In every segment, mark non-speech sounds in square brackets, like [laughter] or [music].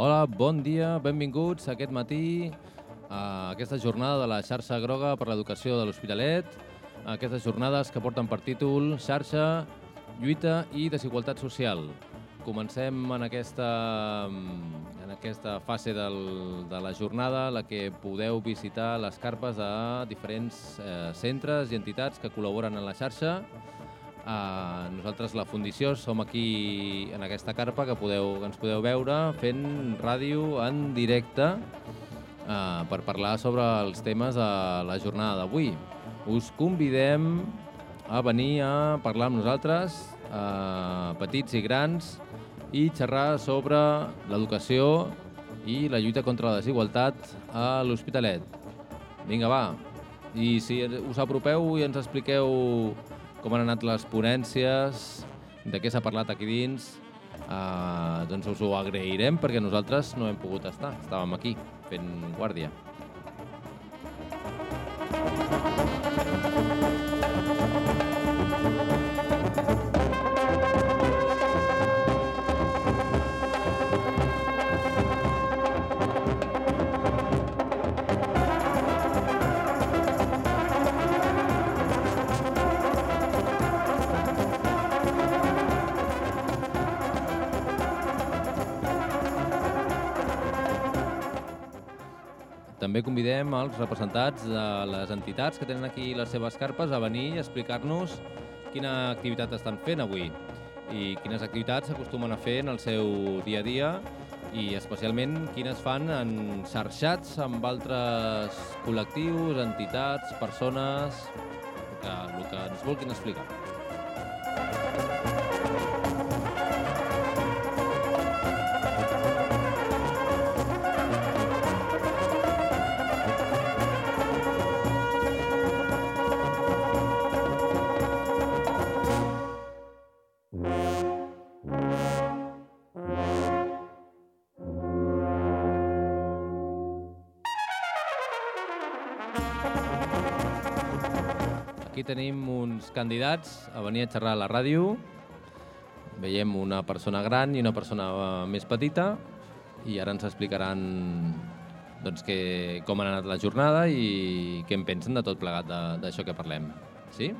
Hola, bon dia, benvinguts aquest matí a aquesta jornada de la xarxa groga per l'educació de l'Hospitalet, aquestes jornades que porten per títol Xarxa, lluita i desigualtat social. Comencem en aquesta, en aquesta fase del, de la jornada la que podeu visitar les carpes de diferents eh, centres i entitats que col·laboren en la xarxa. Uh, nosaltres, la Fundició, som aquí en aquesta carpa que, podeu, que ens podeu veure fent ràdio en directe uh, per parlar sobre els temes de la jornada d'avui. Us convidem a venir a parlar amb nosaltres, uh, petits i grans, i xerrar sobre l'educació i la lluita contra la desigualtat a l'Hospitalet. Vinga, va. I si us apropeu i ens expliqueu com han anat les ponències, de què s'ha parlat aquí dins, eh, doncs us ho agrairem perquè nosaltres no hem pogut estar, estàvem aquí fent guàrdia. Representats de les entitats que tenen aquí les seves carpes a venir i explicar-nos quina activitat estan fent avui i quines activitats s'acostumen a fer en el seu dia a dia i especialment quines fan en xarxats amb altres col·lectius, entitats, persones, que, el que ens vulguin explicar. Tenim uns candidats a venir a xerrar a la ràdio. Veiem una persona gran i una persona eh, més petita i ara ens explicaran doncs, que, com ha anat la jornada i què en pensen de tot plegat d'això que parlem. Sí?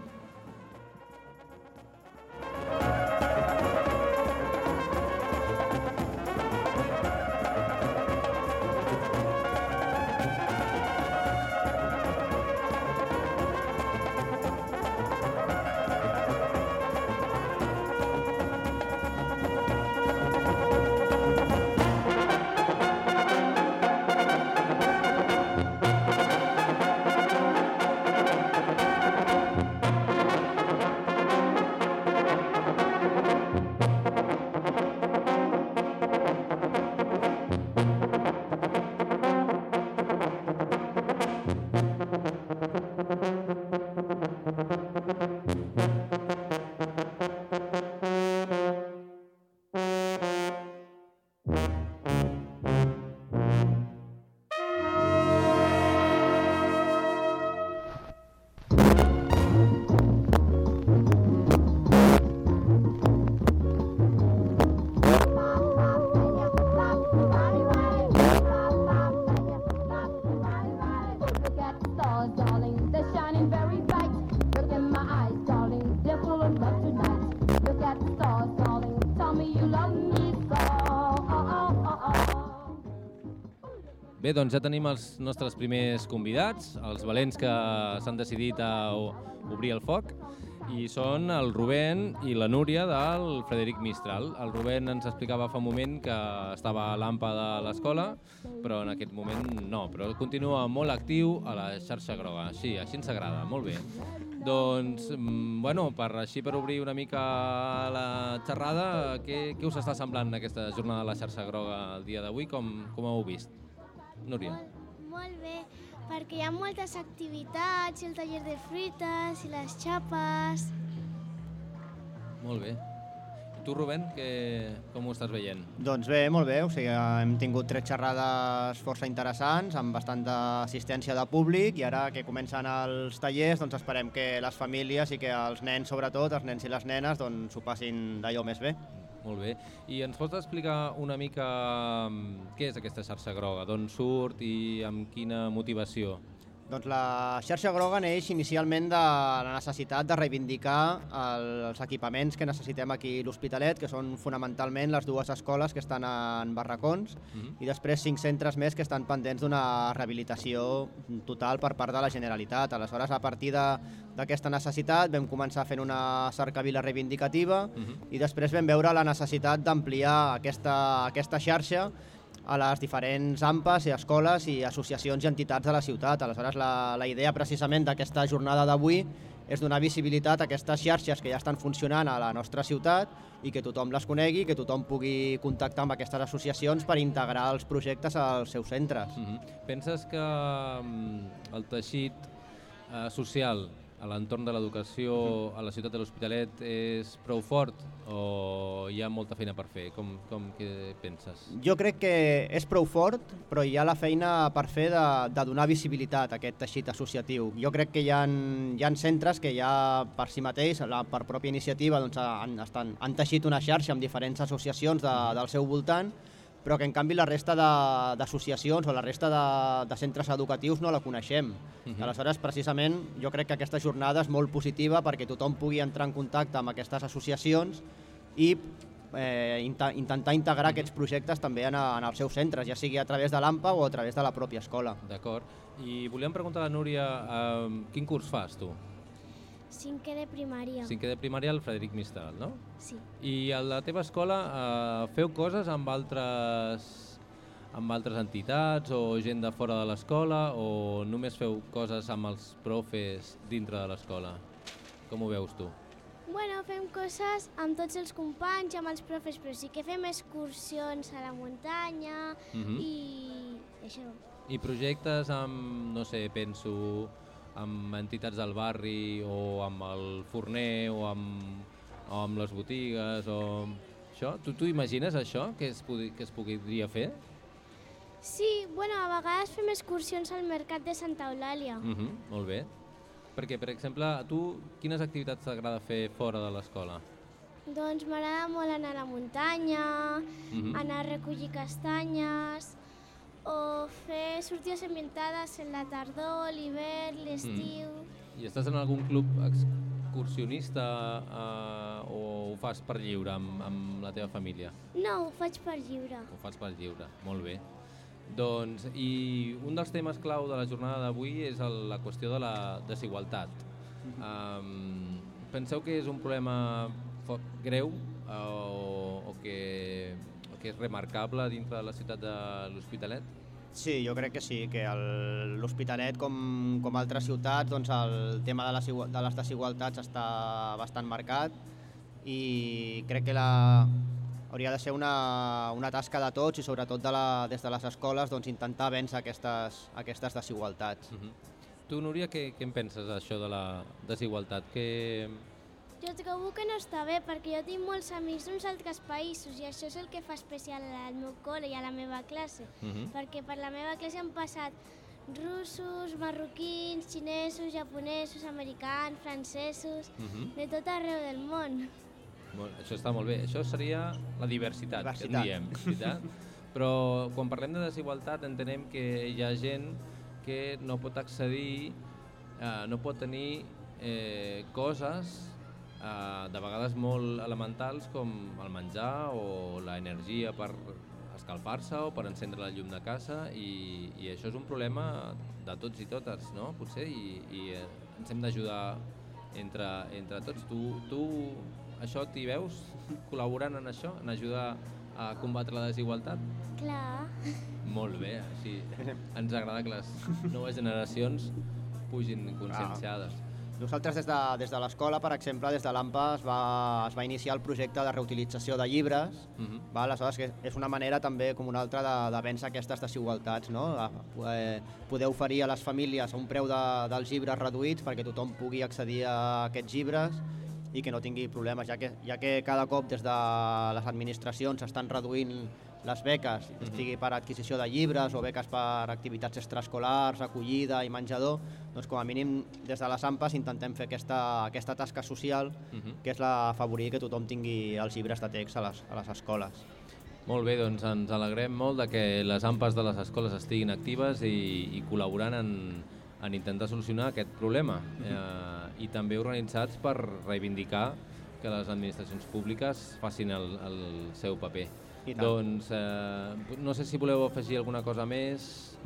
Bé, doncs ja tenim els nostres primers convidats, els valents que s'han decidit a obrir el foc, i són el Rubén i la Núria del Frederic Mistral. El Rubén ens explicava fa un moment que estava a l'AMPA de l'escola, però en aquest moment no, però continua molt actiu a la xarxa groga. Sí, així ens agrada, molt bé. Doncs, mm, bueno, per així per obrir una mica la xerrada, què, què us està semblant aquesta jornada de la xarxa groga el dia d'avui? Com, com heu vist? Núria. Molt, molt bé, perquè hi ha moltes activitats, el taller de fruites, i les xapes... Molt bé. I tu, Rubén, que, com ho estàs veient? Doncs bé, molt bé, o sigui, hem tingut tres xerrades força interessants, amb bastanta assistència de públic, i ara que comencen els tallers, doncs esperem que les famílies i que els nens, sobretot, els nens i les nenes, doncs passin d'allò més bé. Molt bé. I ens pots explicar una mica mm, què és aquesta xarxa groga, d'on surt i amb quina motivació? Doncs la xarxa groga neix inicialment de la necessitat de reivindicar el, els equipaments que necessitem aquí a l'Hospitalet, que són fonamentalment les dues escoles que estan en barracons Mhm. i després cinc centres més que estan pendents d'una rehabilitació total per part de la Generalitat. Aleshores, a partir d'aquesta necessitat vam començar fent una cercavila reivindicativa Mhm. i després vam veure la necessitat d'ampliar aquesta, aquesta xarxa a les diferents AMPAs i escoles i associacions i entitats de la ciutat. Aleshores, la, la idea precisament d'aquesta jornada d'avui és donar visibilitat a aquestes xarxes que ja estan funcionant a la nostra ciutat i que tothom les conegui, que tothom pugui contactar amb aquestes associacions per integrar els projectes als seus centres. Mhm. Penses que mm, el teixit eh, social l'entorn de l'educació a la ciutat de l'Hospitalet és prou fort o hi ha molta feina per fer? Com, com que penses? Jo crec que és prou fort, però hi ha la feina per fer de, de donar visibilitat a aquest teixit associatiu. Jo crec que hi ha, hi ha centres que ja per si mateix, la, per pròpia iniciativa, doncs, han, estan, han teixit una xarxa amb diferents associacions de, del seu voltant, però que en canvi la resta de- d'associacions o la resta de, de centres educatius no la coneixem. Mhm. Aleshores, precisament, jo crec que aquesta jornada és molt positiva perquè tothom pugui entrar en contacte amb aquestes associacions i eh, inta intentar integrar aquests projectes també en, a, en els seus centres, ja sigui a través de l'AMPA o a través de la pròpia escola. D'acord. I volíem preguntar a la Núria, eh, quin curs fas tu? Cinquè de primària. Cinquè de primària al Frederic Mistral, no? Sí. I a la teva escola eh, feu coses amb altres amb altres entitats o gent de fora de l'escola o només feu coses amb els profes dintre de l'escola? Com ho veus tu? Bueno, fem coses amb tots els companys, amb els profes, però sí que fem excursions a la muntanya Mhm. i això. I projectes amb, no sé, penso, amb entitats del barri o amb el forner o amb, o amb les botigues o això? Tu, tu imagines això que es, podi, que es podria fer? Sí, bueno, a vegades fem excursions al mercat de Santa Eulàlia. Mm -hmm, molt bé. Perquè, per exemple, a tu quines activitats t'agrada fer fora de l'escola? Doncs m'agrada molt anar a la muntanya, Mhm. anar a recollir castanyes, o fer sortides ambientades en la tardor, l'hivern, l'estiu... I estàs en algun club excursionista eh, o ho fas per lliure amb, amb la teva família? No, ho faig per lliure. Ho fas per lliure, molt bé. Doncs, i un dels temes clau de la jornada d'avui és el, la qüestió de la desigualtat. Um, penseu que és un problema greu eh, o, o, que, que és remarcable dintre de la ciutat de l'Hospitalet? Sí, jo crec que sí, que l'Hospitalet, com, com altres ciutats, doncs el tema de les, de les desigualtats està bastant marcat i crec que la, hauria de ser una, una tasca de tots i sobretot de la, des de les escoles doncs, intentar vèncer aquestes, aquestes desigualtats. Uh -huh. Tu, Núria, què, què en penses d'això de la desigualtat? Que... Jo trobo que no està bé, perquè jo tinc molts amics d'uns altres països i això és el que fa especial al meu col·le i a la meva classe. Uh -huh. Perquè per la meva classe han passat russos, marroquins, xinesos, japonesos, americans, francesos, Uh -huh. de tot arreu del món. Molt, això està molt bé. Això seria la diversitat, Diversitat. que en diem. Veritat? Però quan parlem de desigualtat entenem que hi ha gent que no pot accedir, eh, no pot tenir eh, coses eh, de vegades molt elementals com el menjar o l'energia per escalfar-se o per encendre la llum de casa i, i això és un problema de tots i totes, no? Potser, i, i eh, ens hem d'ajudar entre, entre tots. Tu, tu això t'hi veus col·laborant en això, en ajudar a combatre la desigualtat? Clar. Molt bé, així [laughs] ens agrada que les noves generacions pugin conscienciades. Nosaltres des de, des de l'escola, per exemple, des de l'AMPA es, va, es va iniciar el projecte de reutilització de llibres, Uh -huh. va? aleshores que és una manera també com una altra de, de vèncer aquestes desigualtats, no? A, eh, poder oferir a les famílies un preu de, dels llibres reduïts perquè tothom pugui accedir a aquests llibres i que no tingui problemes, ja que, ja que cada cop des de les administracions s'estan reduint les beques, Mhm. sigui per adquisició de llibres o beques per activitats extraescolars, acollida i menjador, doncs com a mínim des de les AMPAs intentem fer aquesta, aquesta tasca social, Mhm. que és la afavorir que tothom tingui els llibres de text a les, a les escoles. Molt bé, doncs ens alegrem molt de que les AMPAs de les escoles estiguin actives i, i col·laborant en, en intentar solucionar aquest problema eh, i també organitzats per reivindicar que les administracions públiques facin el, el seu paper. Doncs eh, no sé si voleu afegir alguna cosa més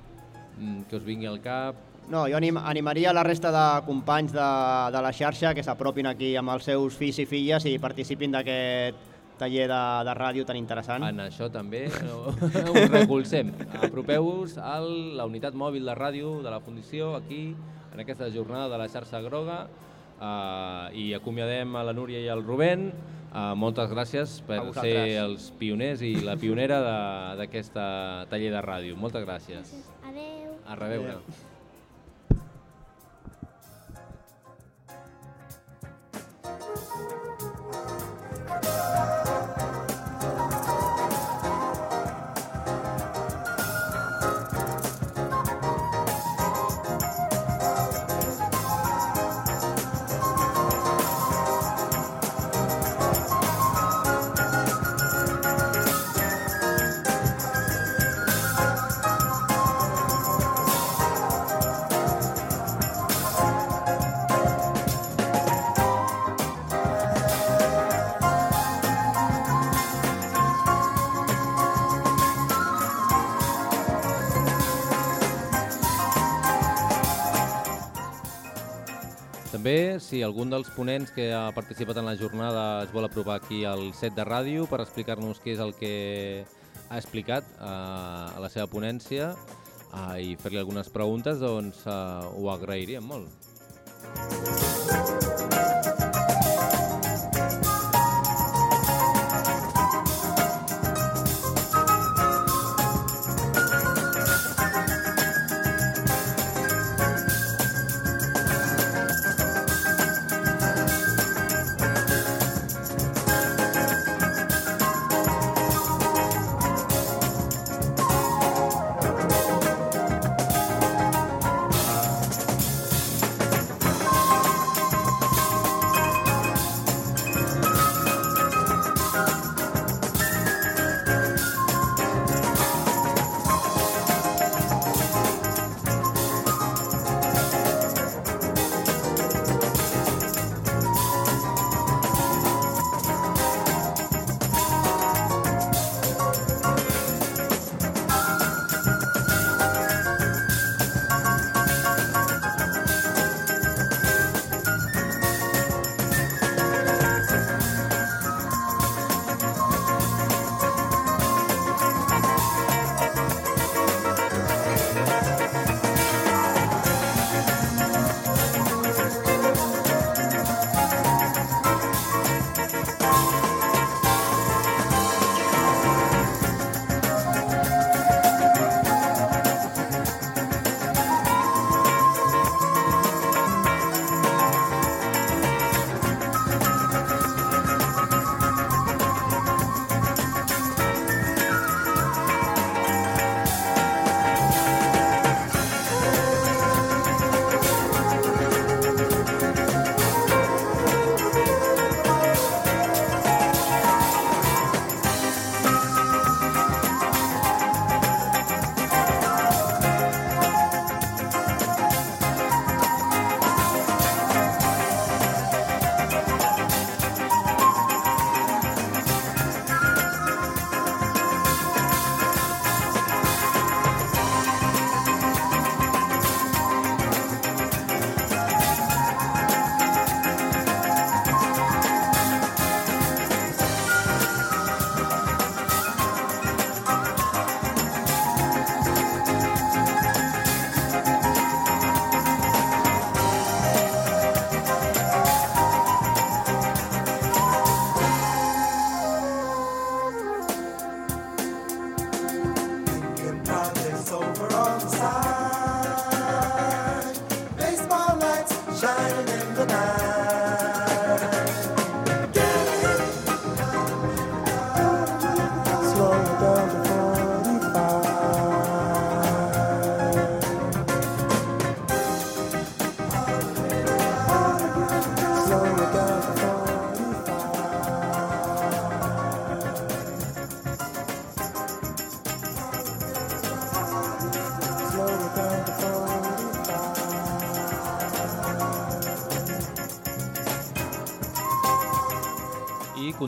mm, que us vingui al cap. No, jo anim, animaria la resta de companys de, de la xarxa que s'apropin aquí amb els seus fills i filles i participin d'aquest taller de, de ràdio tan interessant. En això també [laughs] no, us recolzem. Apropeu-vos a la unitat mòbil de ràdio de la Fundació aquí, en aquesta jornada de la xarxa groga, eh, i acomiadem a la Núria i al Rubén. Eh, moltes gràcies per ser els pioners i la pionera de- d'aquesta taller de ràdio. Moltes gràcies. Adeu. A reveure. Adéu. També, si algun dels ponents que ha participat en la jornada es vol apropar aquí al set de ràdio per explicar-nos què és el que ha explicat eh, a la seva ponència eh, i fer-li algunes preguntes, doncs eh, ho agrairíem molt.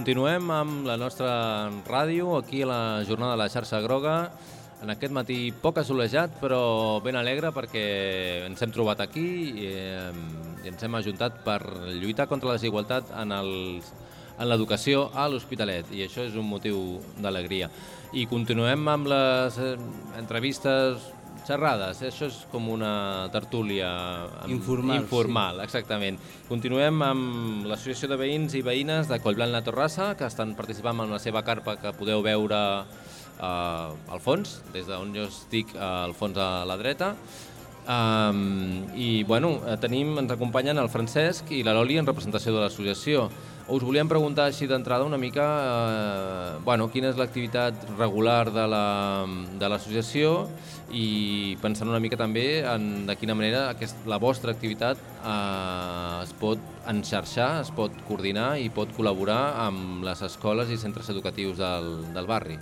Continuem amb la nostra ràdio, aquí a la jornada de la xarxa groga, en aquest matí poc assolejat, però ben alegre perquè ens hem trobat aquí i, eh, i ens hem ajuntat per lluitar contra la desigualtat en, en l'educació a l'Hospitalet i això és un motiu d'alegria. I continuem amb les eh, entrevistes xerrades, eh? això és com una tertúlia amb- Informal, informal exactament. Continuem amb l'Associació de Veïns i Veïnes de Collblanc la Torrassa, que estan participant en la seva carpa que podeu veure eh, al fons, des d'on jo estic eh, al fons a la dreta. Um, I bueno, eh, tenim, ens acompanyen el Francesc i la Loli en representació de l'associació. Us volíem preguntar així d'entrada una mica eh, bueno, quina és l'activitat regular de la- de l'associació i pensant una mica també en de quina manera aquest, la vostra activitat eh, es pot enxarxar, es pot coordinar i pot col·laborar amb les escoles i centres educatius del, del barri.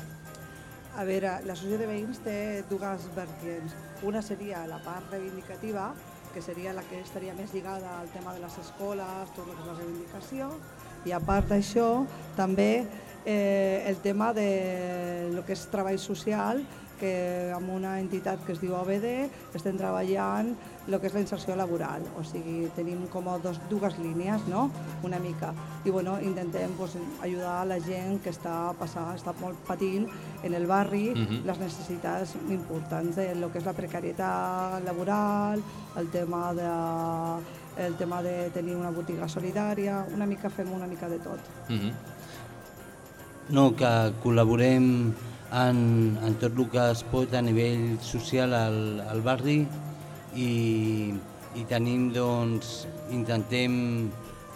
A veure, l'associació de veïns té dues vertients. Una seria la part reivindicativa, que seria la que estaria més lligada al tema de les escoles, tot el que és la reivindicació, i a part d'això també eh, el tema de lo que és treball social, que amb una entitat que es diu OBD estem treballant el que és la inserció laboral, o sigui, tenim com dos, dues línies, no?, una mica. I bueno, intentem pues, ajudar a la gent que està passant, està molt patint en el barri Mhm. les necessitats importants de lo que és la precarietat laboral, el tema de el tema de tenir una botiga solidària, una mica fem una mica de tot. Mm -hmm. No, que col·laborem en, en tot el que es pot a nivell social al, al barri i, i tenim, doncs, intentem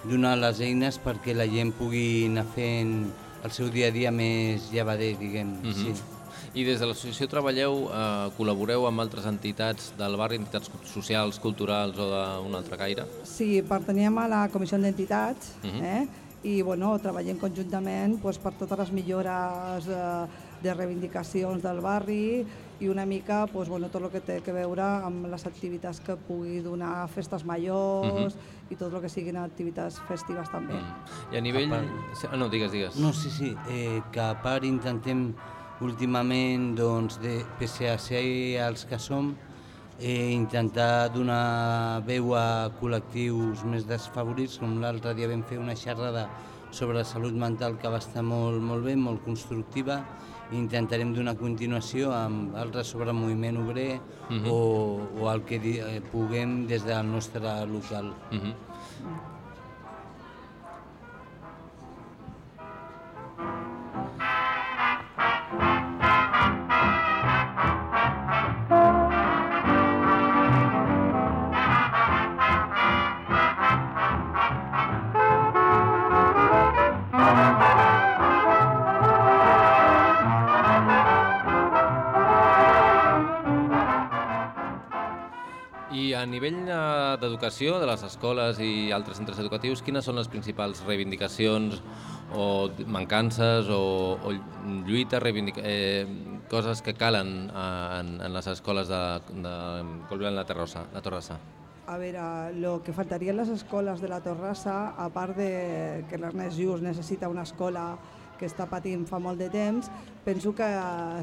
donar les eines perquè la gent pugui anar fent el seu dia a dia més llevader, diguem. Mhm. sí. I des de l'associació treballeu, eh, col·laboreu amb altres entitats del barri, entitats socials, culturals o d'un altre caire? Sí, pertanyem a la Comissió d'Entitats Mhm. eh? i bueno, treballem conjuntament pues, per totes les millores eh, de reivindicacions del barri i una mica pues, bueno, tot el que té que veure amb les activitats que pugui donar a festes majors i tot el que siguin activitats festives també. Mm. I a nivell... part- Sí, Ah, no, digues, digues. No, sí, sí, eh, que a part intentem últimament, doncs, de, pese a ser els que som, eh, intentar donar veu a col·lectius més desfavorits, com l'altre dia vam fer una xerrada sobre salut mental que va estar molt, molt bé, molt constructiva, intentarem donar continuació amb altres sobre moviment obrer Mhm. o, o el que eh, puguem des del nostre local. Mm -hmm. I a nivell eh, d'educació, de les escoles i altres centres educatius, quines són les principals reivindicacions o mancances o, o lluites, eh, coses que calen eh, en, en les escoles de, de Colblanc la Terrossa, la Torrassa? A veure, el que faltaria en les escoles de la Torrassa, a part de que l'Ernest Just necessita una escola que està patint fa molt de temps, penso que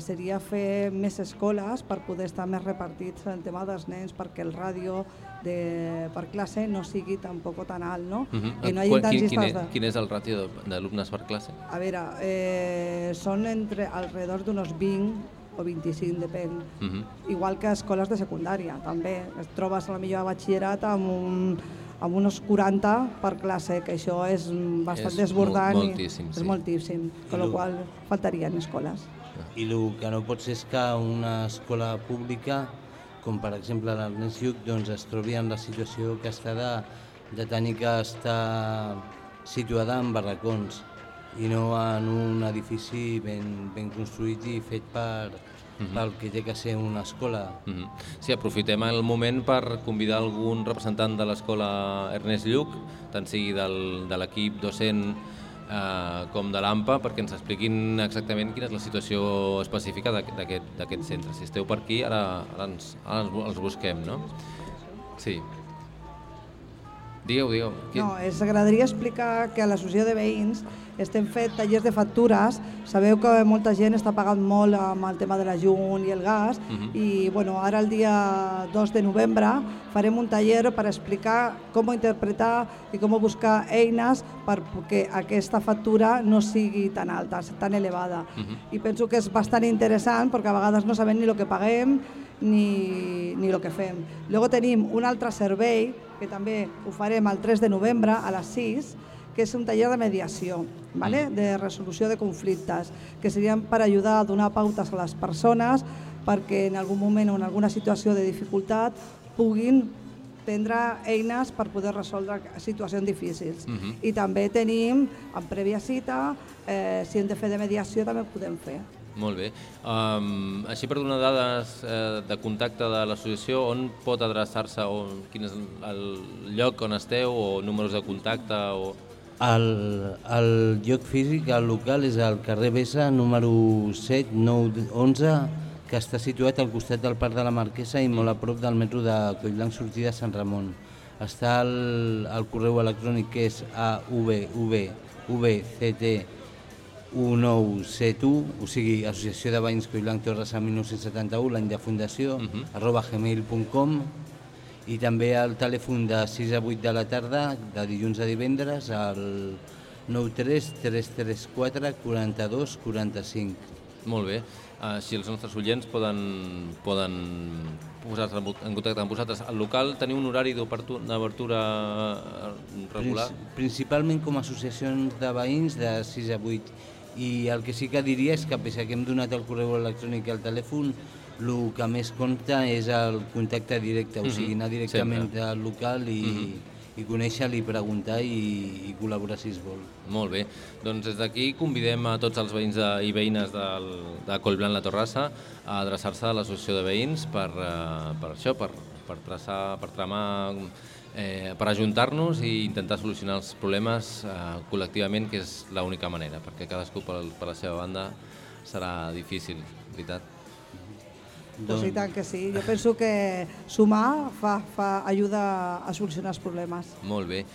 seria fer més escoles per poder estar més repartits en tema dels nens, perquè el ràdio de, per classe no sigui tampoc tan alt, no? Mhm. Que no hi hagi tants quin, quin, és, de... quin és el ràtio de- d'alumnes per classe? A veure, eh, són entre alrededor d'unos 20 o 25, depèn. Mm -hmm. Igual que escoles de secundària, també. Et trobes a la millor a batxillerat amb, un, amb uns 40 per classe, que això és bastant És desbordant. mol- i moltíssim, És sí. moltíssim, con I la lo- qual faltarien escoles. I el que no pot ser és que una escola pública, com per exemple l'Ernest Lluc, doncs es trobi en la situació que està de, de tenir que estar situada en barracons i no en un edifici ben, ben construït i fet per, pel que té que ser una escola. Mm -hmm. Sí, aprofitem el moment per convidar algun representant de l'escola Ernest Lluc, tant sigui del, de l'equip docent eh, com de l'AMPA, perquè ens expliquin exactament quina és la situació específica d'aqu- d'aquest centre. Si esteu per aquí, ara, ara, ens, ara ens, els busquem, no? Sí. Digueu, digueu. Qui... No, ens agradaria explicar que a l'associació de veïns estem fent tallers de factures. Sabeu que molta gent està pagant molt amb el tema de la llum i el gas Mhm. i bueno, ara el dia 2 de novembre farem un taller per explicar com interpretar i com buscar eines perquè aquesta factura no sigui tan alta, tan elevada. Mhm. I penso que és bastant interessant perquè a vegades no sabem ni el que paguem ni, ni el que fem. Luego tenim un altre servei que també ho farem el 3 de novembre a les 6, que és un taller de mediació, ¿vale? de resolució de conflictes, que serien per ajudar a donar pautes a les persones perquè en algun moment o en alguna situació de dificultat puguin prendre eines per poder resoldre situacions difícils. Mhm. I també tenim, en prèvia cita, eh, si hem de fer de mediació també ho podem fer. Molt bé. Um, així per donar dades eh, de contacte de l'associació, on pot adreçar-se, quin és el lloc on esteu, o números de contacte, o... El, el lloc físic, el local, és al carrer Bessa, número 7, 9, 11, que està situat al costat del Parc de la Marquesa i molt a prop del metro de Collblanc sortida Sant Ramon. Està el, el correu electrònic que és avvvct 1971, o sigui, Associació de Veïns Collblanc Torres a 1971, l'any de fundació, Mhm. arroba gmail.com i també el telèfon de 6 a 8 de la tarda, de dilluns a divendres, al 93 334 42 45. Molt bé. Així els nostres oients poden, poden posar-se en contacte amb vosaltres. Al local teniu un horari d'obertu- d'obertura eh, regular? Princi- Principalment com a associacions de veïns de 6 a 8. I el que sí que diria és que, pese a que hem donat el correu electrònic i el telèfon, el que més compta és el contacte directe, o sigui, anar directament sempre. al local i, i conèixer-li, preguntar i, i col·laborar si es vol. Molt bé. Doncs des d'aquí convidem a tots els veïns de, i veïnes del, de Collblanc la Torrassa a adreçar-se a l'associació de veïns per, eh, per això, per, per, traçar, per tramar, eh, per ajuntar-nos i intentar solucionar els problemes eh, col·lectivament, que és l'única manera, perquè cadascú per, per la seva banda serà difícil, veritat? Pues i tant que sí. Jo penso que sumar fa, fa ajuda a solucionar els problemes. Molt bé.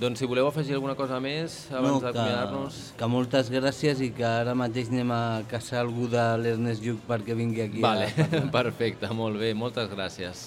Doncs si voleu afegir alguna cosa més abans que, d'acomiadar-nos... que moltes gràcies i que ara mateix anem a caçar algú de l'Ernest Lluc perquè vingui aquí Vale, [laughs] perfecte, molt bé, moltes gràcies.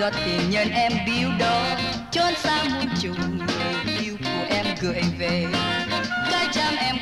Giọt tình nhân em biếu đó chốn xa muôn trùng người yêu của em gửi về. Cái chăm em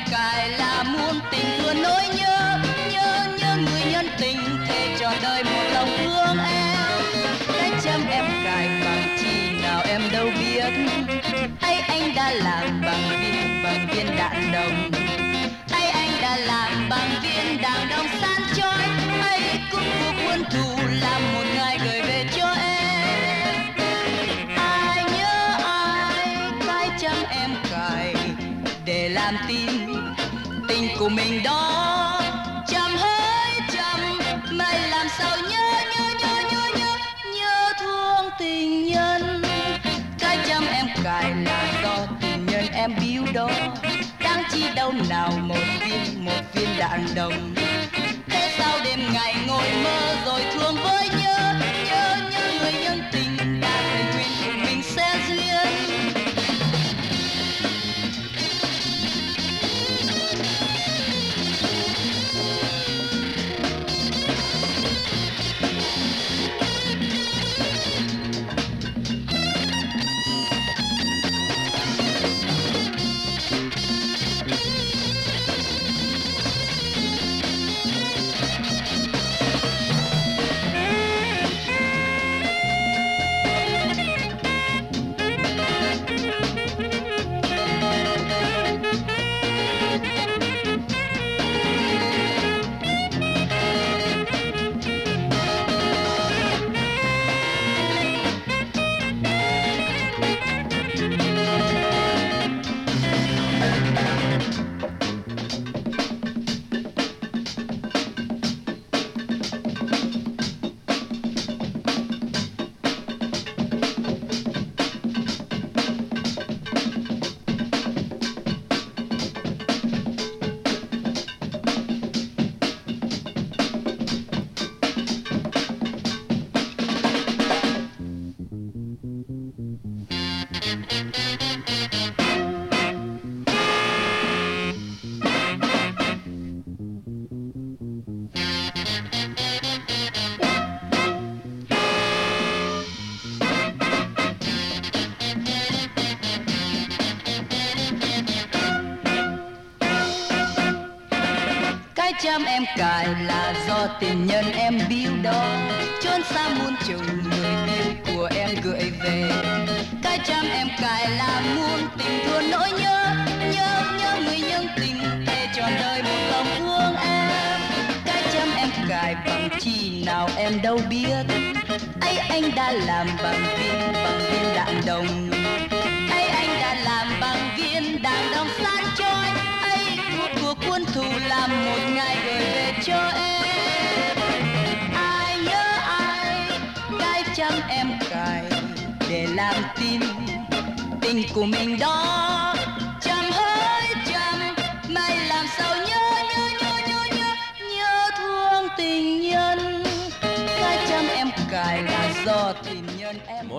dạng đồng cài là do tình nhân em biếu đó. Chốn xa muôn trùng, người yêu của em gửi về. Cái trăm em cài là muôn tình thương nỗi nhớ nhớ nhớ người nhân tình thề trọn đời một lòng thương em. Cái trăm em cài bằng chi nào em đâu biết. Ấy, anh đã làm bằng viên bằng viên đạn đồng. Ấy, anh đã làm bằng viên đạn đồng. San trôi ấy cuộc cuộc quân thù làm một ngày gửi về cho em. Ai nhớ ai, cái chăm em cài để làm tin. Tình của mình đó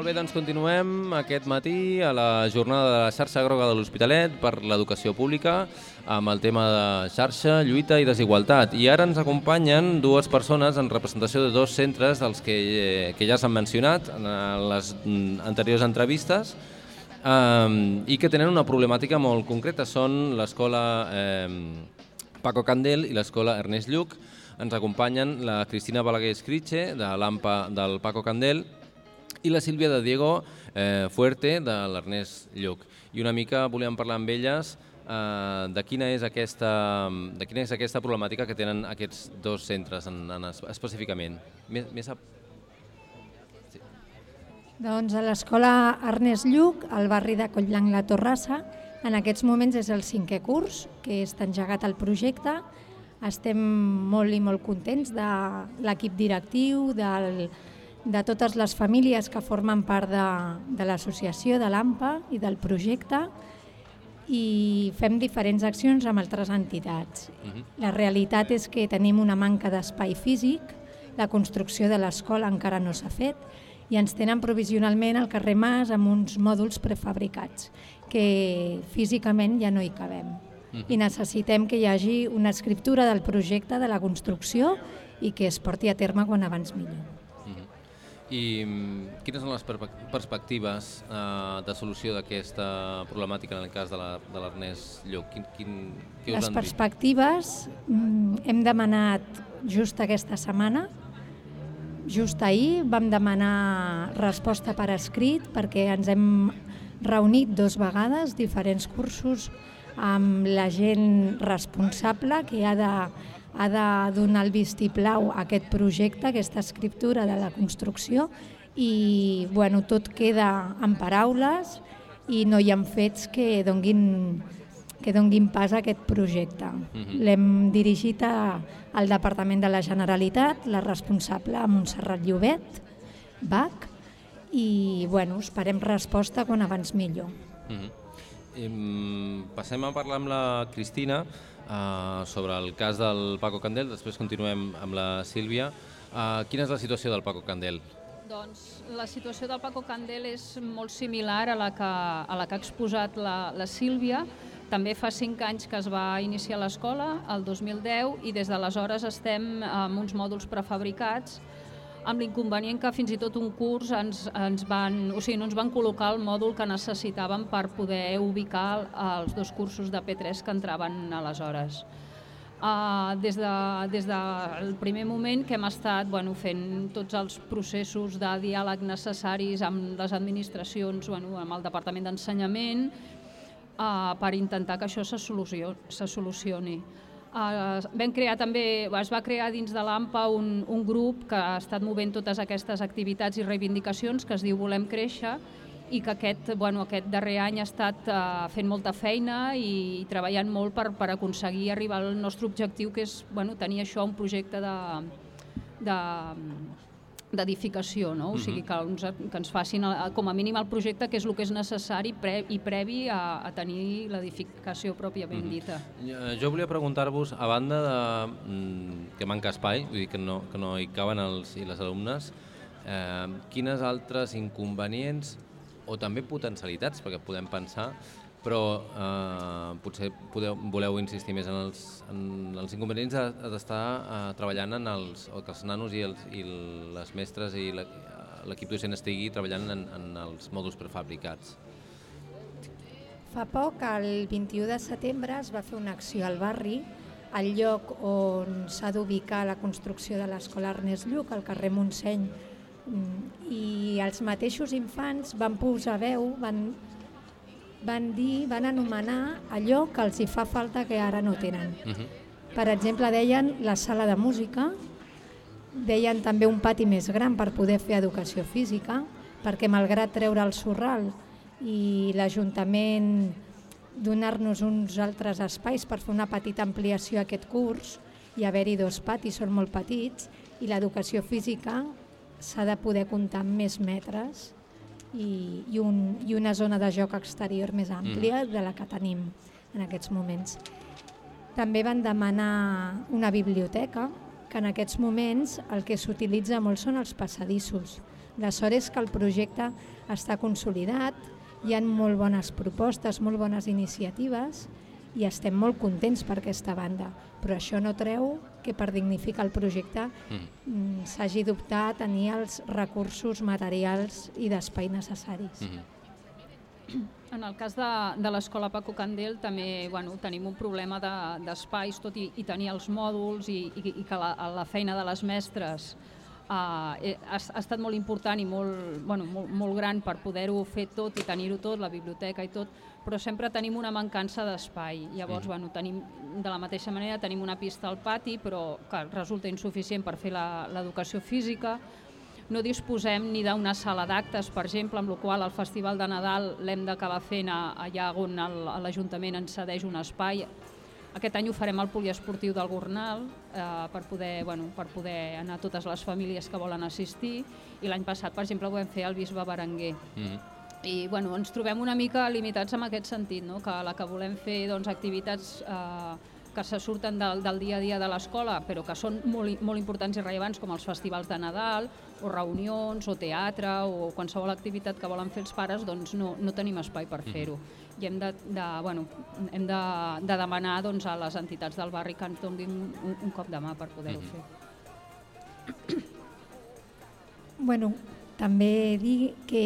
Molt bé, doncs continuem aquest matí a la jornada de la xarxa groga de l'Hospitalet per l'educació pública amb el tema de xarxa, lluita i desigualtat. I ara ens acompanyen dues persones en representació de dos centres dels que, eh, que ja s'han mencionat en les mm, anteriors entrevistes um, i que tenen una problemàtica molt concreta. Són l'escola eh, Paco Candel i l'escola Ernest Lluc. Ens acompanyen la Cristina Balaguer Escritxe, de l'AMPA del Paco Candel, i la Sílvia de Diego eh, Fuerte, de l'Ernest Lluc. I una mica volíem parlar amb elles eh, de, quina és aquesta, de quina és aquesta problemàtica que tenen aquests dos centres en, en, es- específicament. Més, més a... Doncs a l'escola Ernest Lluc, al barri de Collblanc la Torrassa, en aquests moments és el cinquè curs que està engegat el projecte. Estem molt i molt contents de l'equip directiu, del, de totes les famílies que formen part de, de l'associació, de l'AMPA i del projecte i fem diferents accions amb altres entitats. La realitat és que tenim una manca d'espai físic, la construcció de l'escola encara no s'ha fet i ens tenen provisionalment al carrer Mas amb uns mòduls prefabricats que físicament ja no hi cabem. I necessitem que hi hagi una escriptura del projecte de la construcció i que es porti a terme quan abans millor. I mm, quines són les perspectives eh, de solució d'aquesta problemàtica en el cas de l'Ernest Lluc? Quin, quin, què us Les han dit? perspectives mm, hem demanat just aquesta setmana, just ahir vam demanar resposta per escrit perquè ens hem reunit dos vegades, diferents cursos, amb la gent responsable que ha de, ha de donar el vistiplau a aquest projecte, aquesta escriptura de la construcció i bueno, tot queda en paraules i no hi ha fets que donguin que donguin pas a aquest projecte. Mhm. L'hem dirigit a, al Departament de la Generalitat, la responsable Montserrat Llobet, BAC, i bueno, esperem resposta quan abans millor. Mm, passem a parlar amb la Cristina uh, sobre el cas del Paco Candel, després continuem amb la Sílvia. Uh, quina és la situació del Paco Candel? Doncs la situació del Paco Candel és molt similar a la que, a la que ha exposat la, la Sílvia. També fa cinc anys que es va iniciar l'escola, el 2010, i des d'aleshores estem amb uns mòduls prefabricats amb l'inconvenient que fins i tot un curs ens, ens van, o sigui, no ens van col·locar el mòdul que necessitàvem per poder ubicar els dos cursos de P3 que entraven aleshores. Uh, des, de, des del primer moment que hem estat bueno, fent tots els processos de diàleg necessaris amb les administracions, bueno, amb el Departament d'Ensenyament, uh, per intentar que això se, solució, se solucioni. Uh, vam crear també, es va crear dins de l'AMPA un, un grup que ha estat movent totes aquestes activitats i reivindicacions que es diu Volem Créixer i que aquest, bueno, aquest darrer any ha estat uh, fent molta feina i, treballant molt per, per aconseguir arribar al nostre objectiu que és bueno, tenir això un projecte de, de d'edificació, no? o sigui, que ens, que ens facin eh, com a mínim el projecte que és el que és necessari pre, i previ a, a tenir l'edificació pròpiament dita. Eh, Jo volia preguntar-vos, a banda de mm, que manca espai, vull dir que no, que no hi caben els i les alumnes, eh, quines altres inconvenients o també potencialitats, perquè podem pensar, però eh, potser podeu, voleu insistir més en els, en els inconvenients de- d'estar eh, treballant en els, que els nanos i, els, i les mestres i l'equip docent estigui treballant en, en els mòduls prefabricats. Fa poc, el 21 de setembre, es va fer una acció al barri, al lloc on s'ha d'ubicar la construcció de l'escola Ernest Lluc, al carrer Montseny, Mm, i els mateixos infants van posar veu, van, van dir, van anomenar allò que els hi fa falta que ara no tenen. Per exemple, deien la sala de música, deien també un pati més gran per poder fer educació física, perquè malgrat treure el sorral i l'Ajuntament donar-nos uns altres espais per fer una petita ampliació a aquest curs i haver-hi dos patis, són molt petits, i l'educació física s'ha de poder comptar amb més metres i, i, un, i una zona de joc exterior més àmplia de la que tenim en aquests moments. També van demanar una biblioteca, que en aquests moments el que s'utilitza molt són els passadissos. La sort és que el projecte està consolidat, hi ha molt bones propostes, molt bones iniciatives i estem molt contents per aquesta banda, però això no treu que per dignificar el projecte mm, s'hagi d'optar a tenir els recursos materials i d'espai necessaris. Mhm. [clears throat] En el cas de, de l'escola Paco Candel també bueno, tenim un problema de- d'espais, tot i, i tenir els mòduls i, i, i que la, la feina de les mestres uh, ha, ha estat molt important i molt, bueno, molt, molt gran per poder-ho fer tot i tenir-ho tot, la biblioteca i tot, però sempre tenim una mancança d'espai. Llavors, bueno, tenim, de la mateixa manera, tenim una pista al pati, però que resulta insuficient per fer la- l'educació física, no disposem ni d'una sala d'actes, per exemple, amb la qual el Festival de Nadal l'hem d'acabar fent a- allà on l'Ajuntament ens cedeix un espai. Aquest any ho farem al poliesportiu del Gornal eh, per, poder, bueno, per poder anar totes les famílies que volen assistir i l'any passat, per exemple, ho vam fer al Bisbe Berenguer. Mhm. I bueno, ens trobem una mica limitats en aquest sentit, no? que la que volem fer doncs, activitats eh, que se surten del, del dia a dia de l'escola, però que són molt, molt importants i rellevants, com els festivals de Nadal, o reunions, o teatre, o qualsevol activitat que volen fer els pares, doncs no, no tenim espai per fer-ho. I hem de, de, bueno, hem de, de demanar doncs, a les entitats del barri que ens donin un, un cop de mà per poder-ho fer. Bueno, també dir que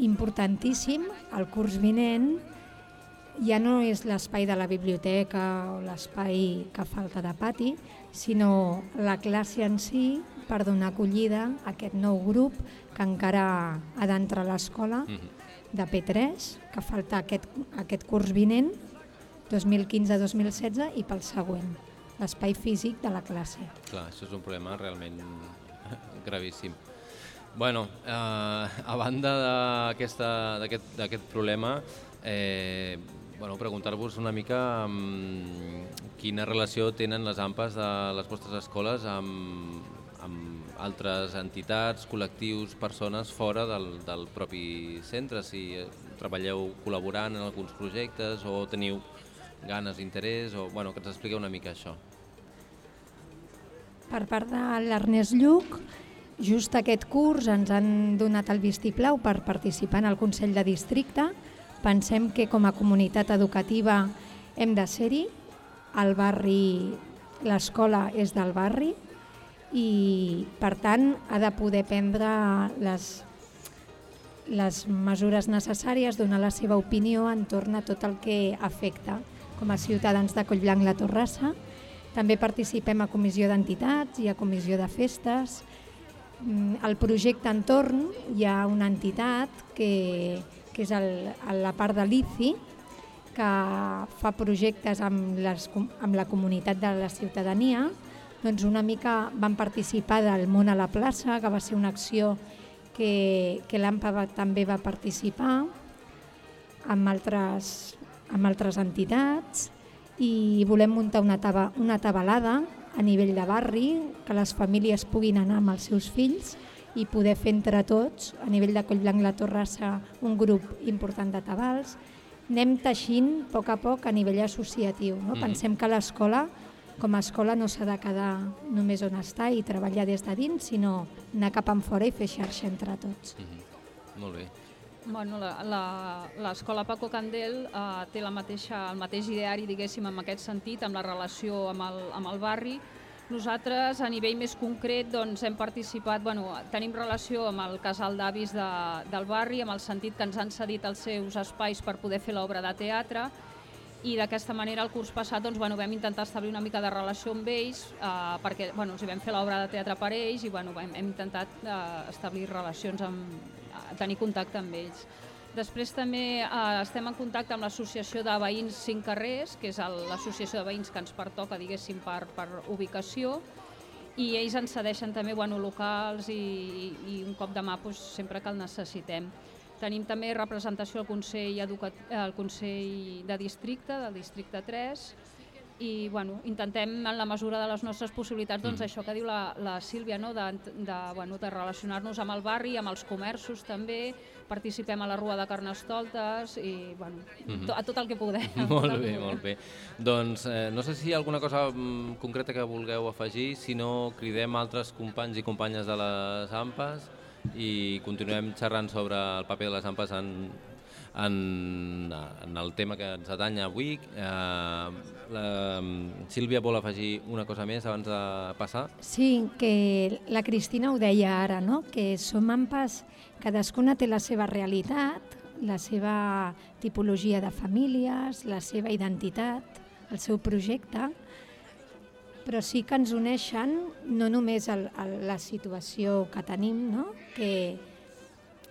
importantíssim, el curs vinent ja no és l'espai de la biblioteca o l'espai que falta de pati, sinó la classe en si per donar acollida a aquest nou grup que encara ha d'entrar a l'escola de P3, que falta aquest, aquest curs vinent, 2015-2016, i pel següent, l'espai físic de la classe. Clar, això és un problema realment gravíssim. Bueno, eh, a banda d'aquest problema, eh, bueno, preguntar-vos una mica um, quina relació tenen les AMPAs de les vostres escoles amb, amb altres entitats, col·lectius, persones fora del, del propi centre, si eh, treballeu col·laborant en alguns projectes o teniu ganes, interès, o bueno, que ens expliqueu una mica això. Per part de l'Ernest Lluc, just aquest curs ens han donat el vistiplau per participar en el Consell de Districte. Pensem que com a comunitat educativa hem de ser-hi. El barri, l'escola és del barri i per tant ha de poder prendre les, les mesures necessàries, donar la seva opinió entorn a tot el que afecta com a ciutadans de Collblanc la Torrassa. També participem a comissió d'entitats i a comissió de festes. Mm, Al projecte entorn hi ha una entitat que, que és el, la part de l'ICI, que fa projectes amb, les, amb la comunitat de la ciutadania. Doncs una mica van participar del Món a la plaça, que va ser una acció que, que l'AMPA va, també va participar amb altres, amb altres entitats i volem muntar una, taba, una tabalada a nivell de barri, que les famílies puguin anar amb els seus fills i poder fer entre tots, a nivell de Collblanc la Torrassa, un grup important de tabals. Anem teixint a poc a poc a nivell associatiu. No? Mhm. Pensem que l'escola, com a escola, no s'ha de quedar només on està i treballar des de dins, sinó anar cap enfora i fer xarxa entre tots. Molt bé. Bueno, la- la- l'escola Paco Candel eh, té la mateixa, el mateix ideari, diguéssim, en aquest sentit, amb la relació amb el, amb el barri. Nosaltres, a nivell més concret, doncs, hem participat, bueno, tenim relació amb el casal d'avis de, del barri, amb el sentit que ens han cedit els seus espais per poder fer l'obra de teatre, i d'aquesta manera el curs passat doncs, bueno, vam intentar establir una mica de relació amb ells eh, perquè bueno, els vam fer l'obra de teatre per ells i bueno, hem, hem intentat eh, establir relacions, amb, eh, tenir contacte amb ells. Després també eh, estem en contacte amb l'associació de veïns Cinc Carrers, que és l'associació de veïns que ens pertoca, diguéssim, per, per ubicació, i ells ens cedeixen també bueno, locals i, i un cop de mà doncs, sempre que el necessitem. Tenim també representació al Consell, Educat al Consell de Districte, del Districte 3, i bueno, intentem, en la mesura de les nostres possibilitats, doncs, Mm. això que diu la, la Sílvia, no? de, de, bueno, de relacionar-nos amb el barri, amb els comerços també, participem a la Rua de Carnestoltes i bueno, Mhm. to, a tot el que podem. [laughs] Molt bé, molt bé. Doncs eh, no sé si hi ha alguna cosa mm, concreta que vulgueu afegir, si no cridem altres companys i companyes de les AMPAs i continuem xerrant sobre el paper de les AMPAs en, en, en el tema que ens atanya avui. Eh, la, Sílvia vol afegir una cosa més abans de passar? Sí, que la Cristina ho deia ara, no? que som ampes, cadascuna té la seva realitat, la seva tipologia de famílies, la seva identitat, el seu projecte, però sí que ens uneixen no només el, el, la situació que tenim, no? que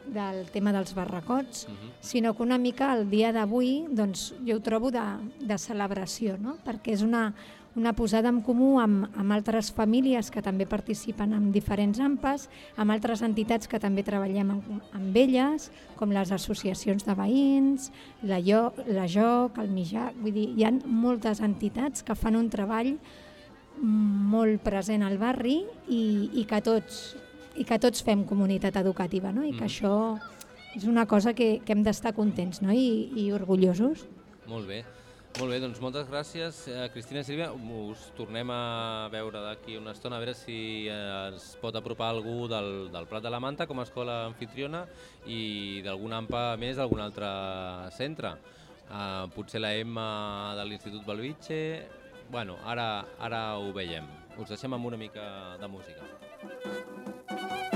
del tema dels barracots, sinó que una mica el dia d'avui doncs, jo ho trobo de, de celebració, no? perquè és una, una posada en comú amb, amb altres famílies que també participen en diferents AMPAs, amb altres entitats que també treballem amb, amb elles, com les associacions de veïns, la, Io, la JOC, el MIJAC, vull dir, hi ha moltes entitats que fan un treball molt present al barri i, i que tots i que tots fem comunitat educativa, no? I que Mm. això és una cosa que, que hem d'estar contents no? I, i orgullosos. Molt bé. Molt bé, doncs moltes gràcies, eh, Cristina i Sílvia. Us tornem a veure d'aquí una estona, a veure si eh, es pot apropar algú del, del Prat de la Manta com a escola anfitriona i d'algun AMPA més d'algun altre centre. Eh, potser la Emma de l'Institut Belvitge... Bueno, ara, ara ho veiem. Us deixem amb una mica de música.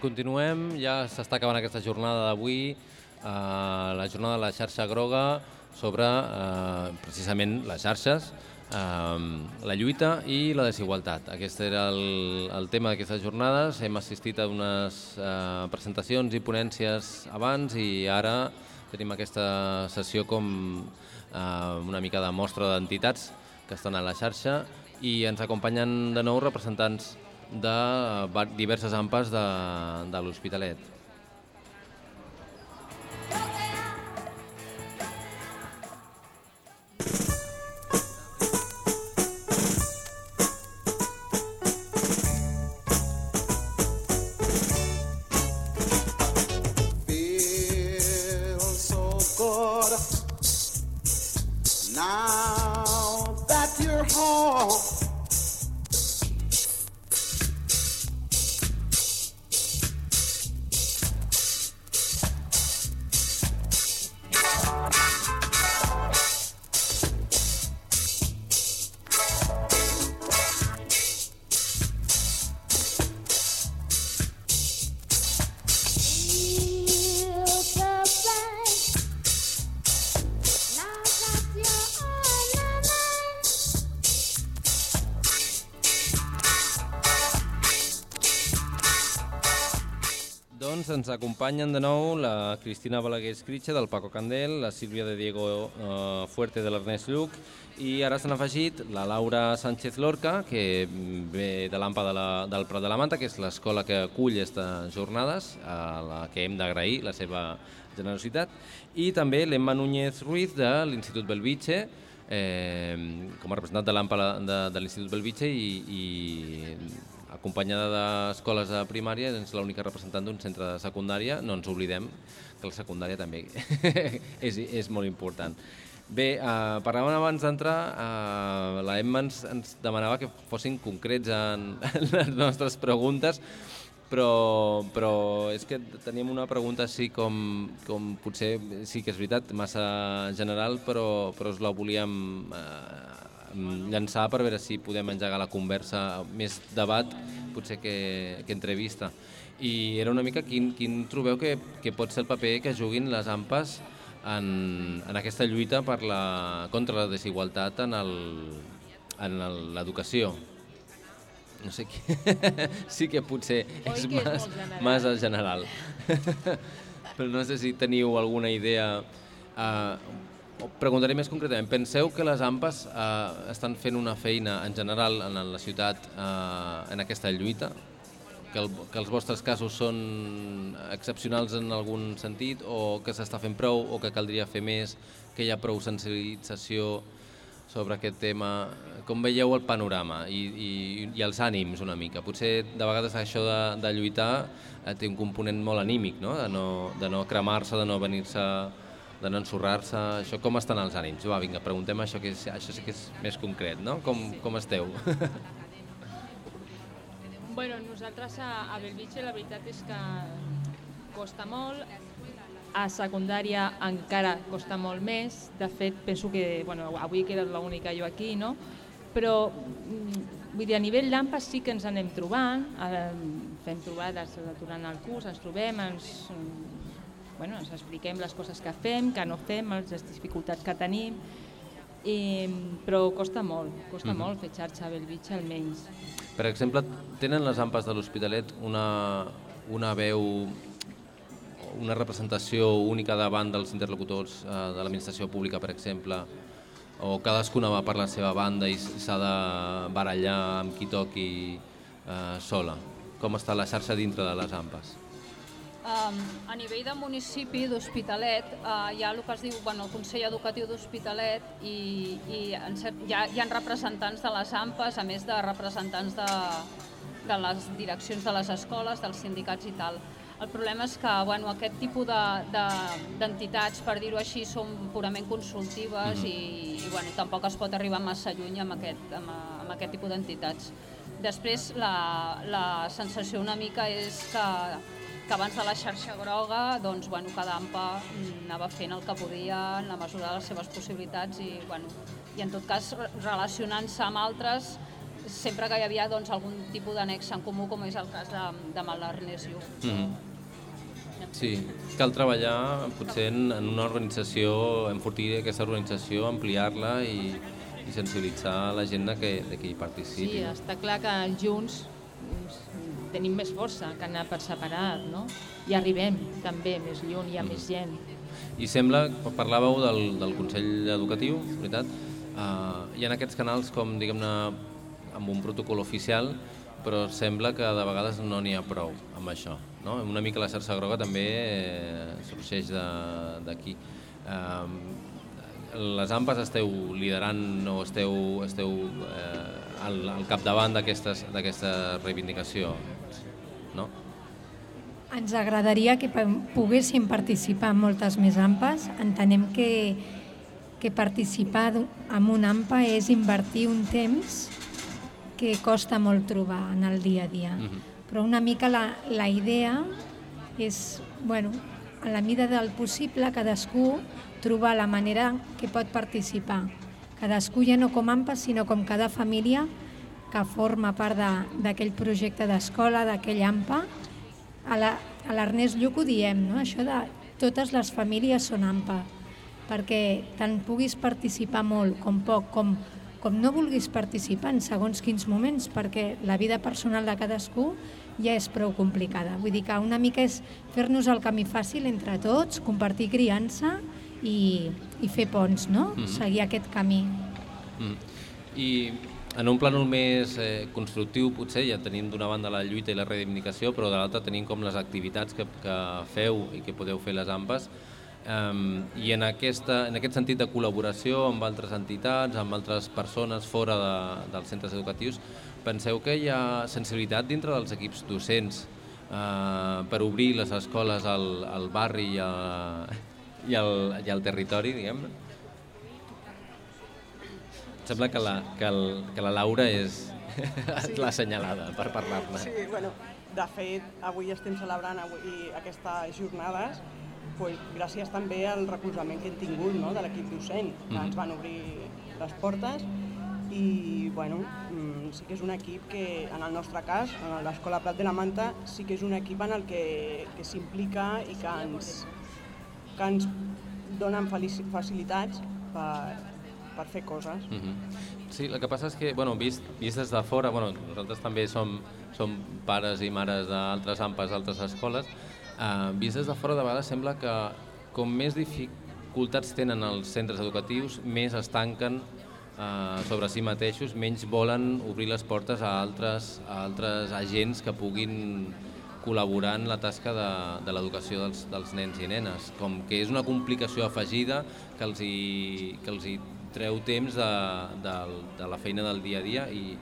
Continuem, ja s'està acabant aquesta jornada d'avui, eh, la jornada de la xarxa groga sobre eh, precisament les xarxes, eh, la lluita i la desigualtat. Aquest era el, el tema d'aquestes jornades. Hem assistit a unes eh, presentacions i ponències abans i ara tenim aquesta sessió com eh, una mica de mostra d'entitats que estan a la xarxa i ens acompanyen de nou representants de diverses ampes de, de l'Hospitalet. Acompanyen de nou la Cristina Balaguer Escritxa del Paco Candel, la Sílvia de Diego eh, Fuerte de l'Ernest Lluc i ara s'han afegit la Laura Sánchez Lorca, que ve de l'AMPA de la, del Prat de la Manta, que és l'escola que acull aquestes jornades, a la que hem d'agrair la seva generositat, i també l'Emma Núñez Ruiz de l'Institut Belvitge, eh, com a representant de l'AMPA de, de l'Institut Belvitge i, i acompanyada d'escoles de primària, és l'única representant d'un centre de secundària, no ens oblidem que la secundària també [laughs] és, és molt important. Bé, eh, parlàvem abans d'entrar, eh, la Emma ens, ens demanava que fossin concrets en, en [laughs] les nostres preguntes, però, però és que teníem una pregunta així com, com potser sí que és veritat, massa general, però, però us la volíem eh, llançar per veure si podem engegar la conversa, més debat potser que, que entrevista. I era una mica quin, quin trobeu que, que pot ser el paper que juguin les AMPAs en, en aquesta lluita per la, contra la desigualtat en l'educació. No sé qui... [laughs] sí que potser és que és mas, molt general? general. [laughs] Però no sé si teniu alguna idea... Uh, preguntaré més concretament. Penseu que les AMPAs uh, estan fent una feina en general en la ciutat uh, en aquesta lluita? Que, el, que els vostres casos són excepcionals en algun sentit o que s'està fent prou o que caldria fer més, que hi ha prou sensibilització sobre aquest tema. Com veieu el panorama i, i, i els ànims una mica? Potser de vegades això de, de lluitar eh, té un component molt anímic, no? de no, de no cremar-se, de no venir-se de no ensorrar-se, això com estan els ànims? Va, vinga, preguntem això, que és, això sí que és més concret, no? Com, com esteu? Bueno, nosaltres a, a Belvitge la veritat és que costa molt, a secundària encara costa molt més, de fet penso que, bueno, avui que era l'única jo aquí, no? però mm, vull dir, a nivell d'AMPA sí que ens anem trobant, eh, fem trobades durant el curs, ens trobem, ens, mm, bueno, ens expliquem les coses que fem, que no fem, les dificultats que tenim, i, però costa molt, costa Mhm. molt fer xarxa a Belvitge almenys. Per exemple, tenen les AMPAs de l'Hospitalet una, una veu, una representació única davant dels interlocutors eh, de l'administració pública, per exemple, o cadascuna va per la seva banda i s'ha de barallar amb qui toqui eh, sola? Com està la xarxa dintre de les AMPAs? Um, a nivell de municipi d'Hospitalet uh, hi ha el que es diu bueno, el Consell Educatiu d'Hospitalet i, i en cert, hi, ha, hi ha representants de les AMPAs, a més de representants de, de les direccions de les escoles, dels sindicats i tal. El problema és que bueno, aquest tipus d'entitats, de, d'entitats, per dir-ho així, són purament consultives Mhm. i, i bueno, tampoc es pot arribar massa lluny amb aquest, amb, amb aquest tipus d'entitats. Després, la, la sensació una mica és que que abans de la xarxa groga doncs, bueno, cada AMPA mm, anava fent el que podia en la mesura de les seves possibilitats i, bueno, i en tot cas re- relacionant-se amb altres sempre que hi havia doncs, algun tipus d'annex en comú, com és el cas de, de l'Ernest Lluc. Mm -hmm. Sí, cal treballar potser en, en una organització, enfortir aquesta organització, ampliar-la i, i sensibilitzar la gent que, de que hi participi. Sí, està clar que junts tenim més força que anar per separat, no? I arribem també més lluny, hi ha Mm. més gent. I sembla, parlàveu del, del Consell Educatiu, veritat? Uh, hi ha aquests canals com, diguem-ne, amb un protocol oficial, però sembla que de vegades no n'hi ha prou amb això. No? Una mica la xarxa groga també eh, sorgeix de- d'aquí. Uh, les AMPAs esteu liderant o esteu, esteu eh, al, al capdavant d'aquesta reivindicació? Ens agradaria que poguéssim participar en moltes més AMPAs. Entenem que, que participar en una AMPA és invertir un temps que costa molt trobar en el dia a dia. Però una mica la, la idea és, bueno, a la mida del possible, cadascú trobar la manera que pot participar. Cadascú ja no com AMPA, sinó com cada família que forma part de- d'aquell projecte d'escola, d'aquell AMPA, a l'Ernest Lluc ho diem, no? això de totes les famílies són AMPA, perquè tant puguis participar molt com poc, com, com no vulguis participar en segons quins moments, perquè la vida personal de cadascú ja és prou complicada. Vull dir que una mica és fer-nos el camí fàcil entre tots, compartir criança i, i fer ponts, no? Mhm. Seguir aquest camí. Mm. I en un plànol més eh, constructiu, potser, ja tenim d'una banda la lluita i la reivindicació, però de l'altra tenim com les activitats que, que feu i que podeu fer les AMPAs. Um, I en, aquesta, en aquest sentit de col·laboració amb altres entitats, amb altres persones fora de, dels centres educatius, penseu que hi ha sensibilitat dintre dels equips docents uh, per obrir les escoles al, al barri i, a, i, al, i al territori, diguem-ne? Sembla que la, que el, que la Laura és [laughs] Sí. la assenyalada per parlar-ne. Sí, bueno, de fet, avui estem celebrant avui aquestes jornades pues, gràcies també al recolzament que hem tingut no, de l'equip docent, que Mhm. ens van obrir les portes i bueno, mm, sí que és un equip que, en el nostre cas, en l'Escola Prat de la Manta, sí que és un equip en el que, que s'implica i que ens, que ens donen facilitats per, per fer coses. Mhm. Sí, el que passa és que, bueno, vist, vist des de fora, bueno, nosaltres també som, som pares i mares d'altres AMPAs, d'altres escoles, eh, vist des de fora de vegades sembla que com més dificultats tenen els centres educatius, més es tanquen eh, sobre si mateixos, menys volen obrir les portes a altres, a altres agents que puguin col·laborar en la tasca de, de l'educació dels, dels nens i nenes, com que és una complicació afegida que els hi, que els hi treu temps de, de, de la feina del dia a dia i,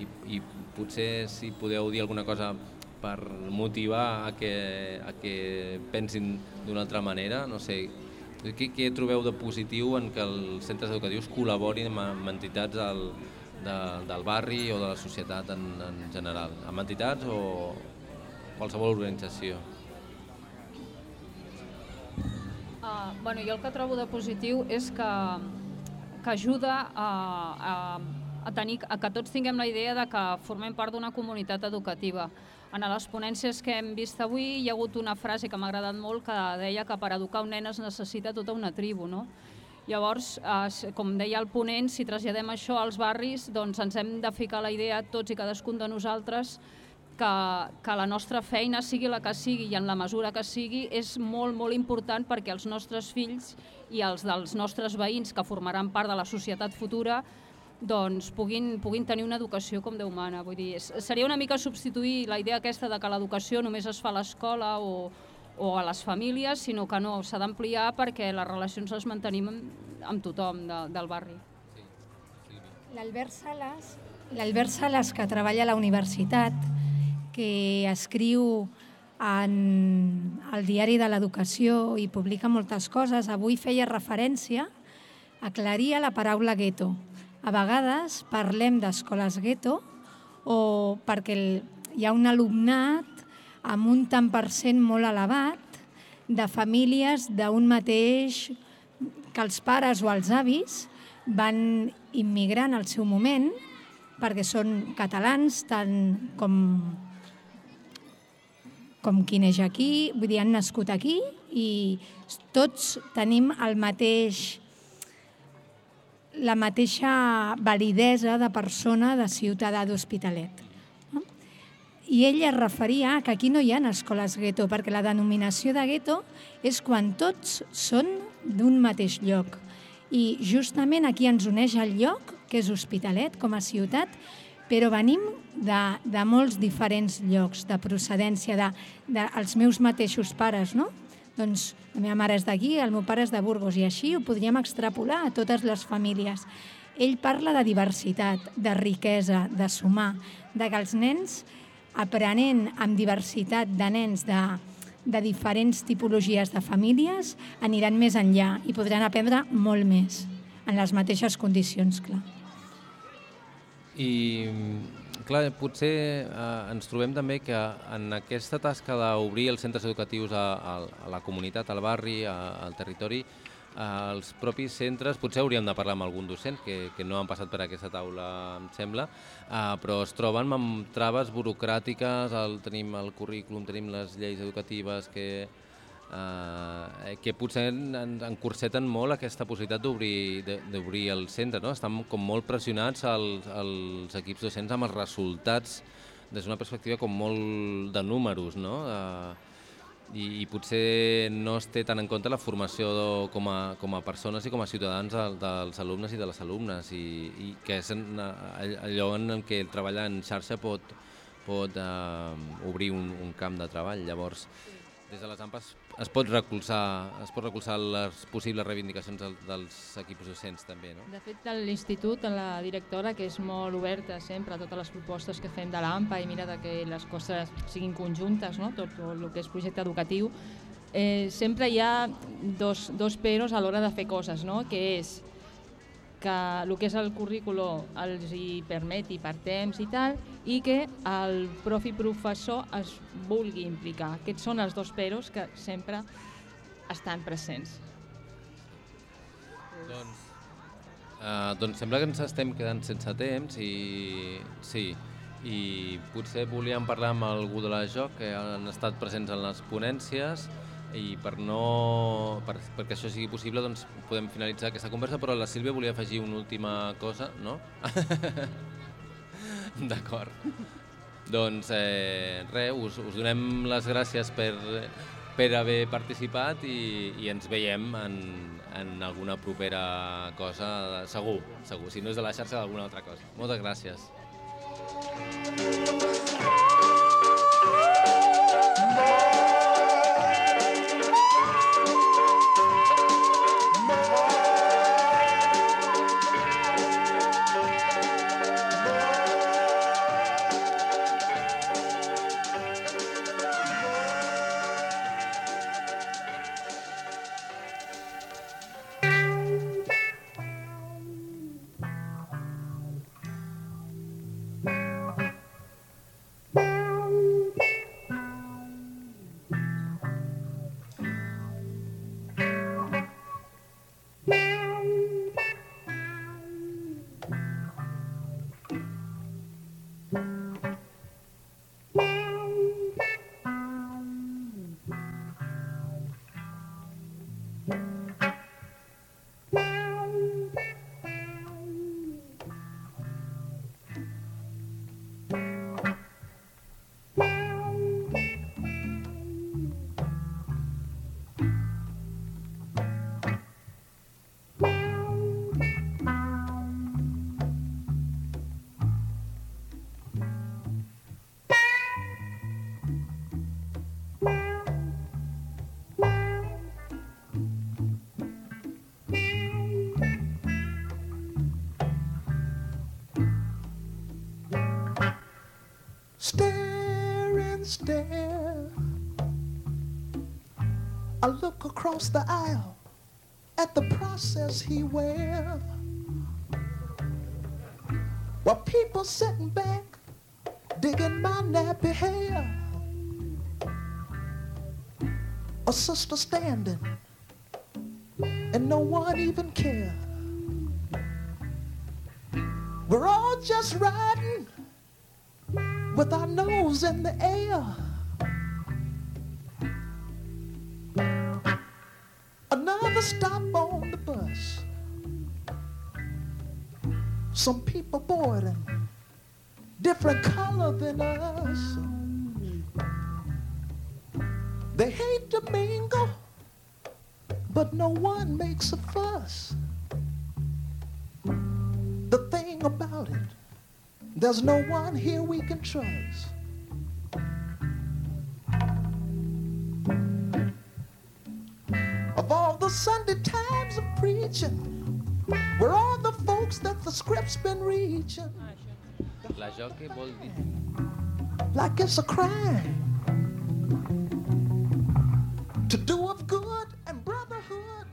i, i potser si podeu dir alguna cosa per motivar a que, a que pensin d'una altra manera, no sé, què, què trobeu de positiu en que els centres educatius col·laborin amb, entitats del, de, del barri o de la societat en, en general? Amb entitats o qualsevol organització? Uh, bueno, jo el que trobo de positiu és que, que ajuda a, a, a, tenir, a que tots tinguem la idea de que formem part d'una comunitat educativa. En les ponències que hem vist avui hi ha hagut una frase que m'ha agradat molt que deia que per educar un nen es necessita tota una tribu, no? Llavors, eh, com deia el ponent, si traslladem això als barris, doncs ens hem de ficar la idea, tots i cadascun de nosaltres, que, que la nostra feina, sigui la que sigui i en la mesura que sigui, és molt, molt important perquè els nostres fills i els dels nostres veïns que formaran part de la societat futura doncs puguin, puguin tenir una educació com Déu mana. Vull dir, seria una mica substituir la idea aquesta de que l'educació només es fa a l'escola o, o a les famílies, sinó que no, s'ha d'ampliar perquè les relacions les mantenim amb, amb tothom de, del barri. L'Albert Sales, l'Albert Sales, que treballa a la universitat, que escriu en el diari de l'educació i publica moltes coses, avui feia referència, aclaria la paraula gueto. A vegades parlem d'escoles gueto o perquè hi ha un alumnat amb un tant per cent molt elevat de famílies d'un mateix que els pares o els avis van immigrar en el seu moment perquè són catalans tant com com qui neix aquí, vull dir, han nascut aquí i tots tenim el mateix la mateixa validesa de persona de ciutadà d'Hospitalet. I ell es referia que aquí no hi ha escoles gueto, perquè la denominació de gueto és quan tots són d'un mateix lloc. I justament aquí ens uneix el lloc, que és Hospitalet, com a ciutat, però venim de, de molts diferents llocs de procedència, de, de els meus mateixos pares, no? Doncs la meva mare és d'aquí, el meu pare és de Burgos, i així ho podríem extrapolar a totes les famílies. Ell parla de diversitat, de riquesa, de sumar, de que els nens, aprenent amb diversitat de nens de, de diferents tipologies de famílies, aniran més enllà i podran aprendre molt més, en les mateixes condicions, clar. I, clar, potser eh, ens trobem també que en aquesta tasca d'obrir els centres educatius a, a, a la comunitat, al barri, a, al territori, eh, els propis centres, potser hauríem de parlar amb algun docent, que, que no han passat per aquesta taula, em sembla, eh, però es troben amb traves burocràtiques, el, tenim el currículum, tenim les lleis educatives que, eh, que potser en- encorseten molt aquesta possibilitat d'obrir el centre. No? Estan com molt pressionats els, els equips docents amb els resultats des d'una perspectiva com molt de números, no? Eh, i, i potser no es té tant en compte la formació com, a, com a persones i com a ciutadans del, dels alumnes i de les alumnes i, i que és en, eh, allò en que el treballar en xarxa pot, pot eh, obrir un, un camp de treball. Llavors, des de les AMPAs es pot recolzar, es pot recolzar les possibles reivindicacions del, dels equips docents també, no? De fet, l'institut, la directora, que és molt oberta sempre a totes les propostes que fem de l'AMPA i mira que les coses siguin conjuntes, no? tot el que és projecte educatiu, eh, sempre hi ha dos, dos peros a l'hora de fer coses, no? que és que el que és el currículum els hi permeti per temps i tal, i que el profi professor es vulgui implicar. Aquests són els dos peros que sempre estan presents. Doncs, uh, doncs sembla que ens estem quedant sense temps i sí, i potser volíem parlar amb algú de la joc que han estat presents en les ponències i per no, per, perquè això sigui possible doncs podem finalitzar aquesta conversa, però la Sílvia volia afegir una última cosa, no? [laughs] [laughs] D'acord. Doncs eh, res, us, us donem les gràcies per, per haver participat i, i ens veiem en, en alguna propera cosa, segur, segur. Si no és de la xarxa, d'alguna altra cosa. Moltes gràcies. Stare I look across the aisle at the process he wears. While people sitting back, digging my nappy hair. A sister standing, and no one even care. We're all just riding with our nose in the air. Stop on the bus. Some people boarding, different color than us. They hate to mingle, but no one makes a fuss. The thing about it, there's no one here we can trust. Preaching, we're all the folks that the script's been reaching. La jockey vol dir... like it's a crime to do of good and brotherhood.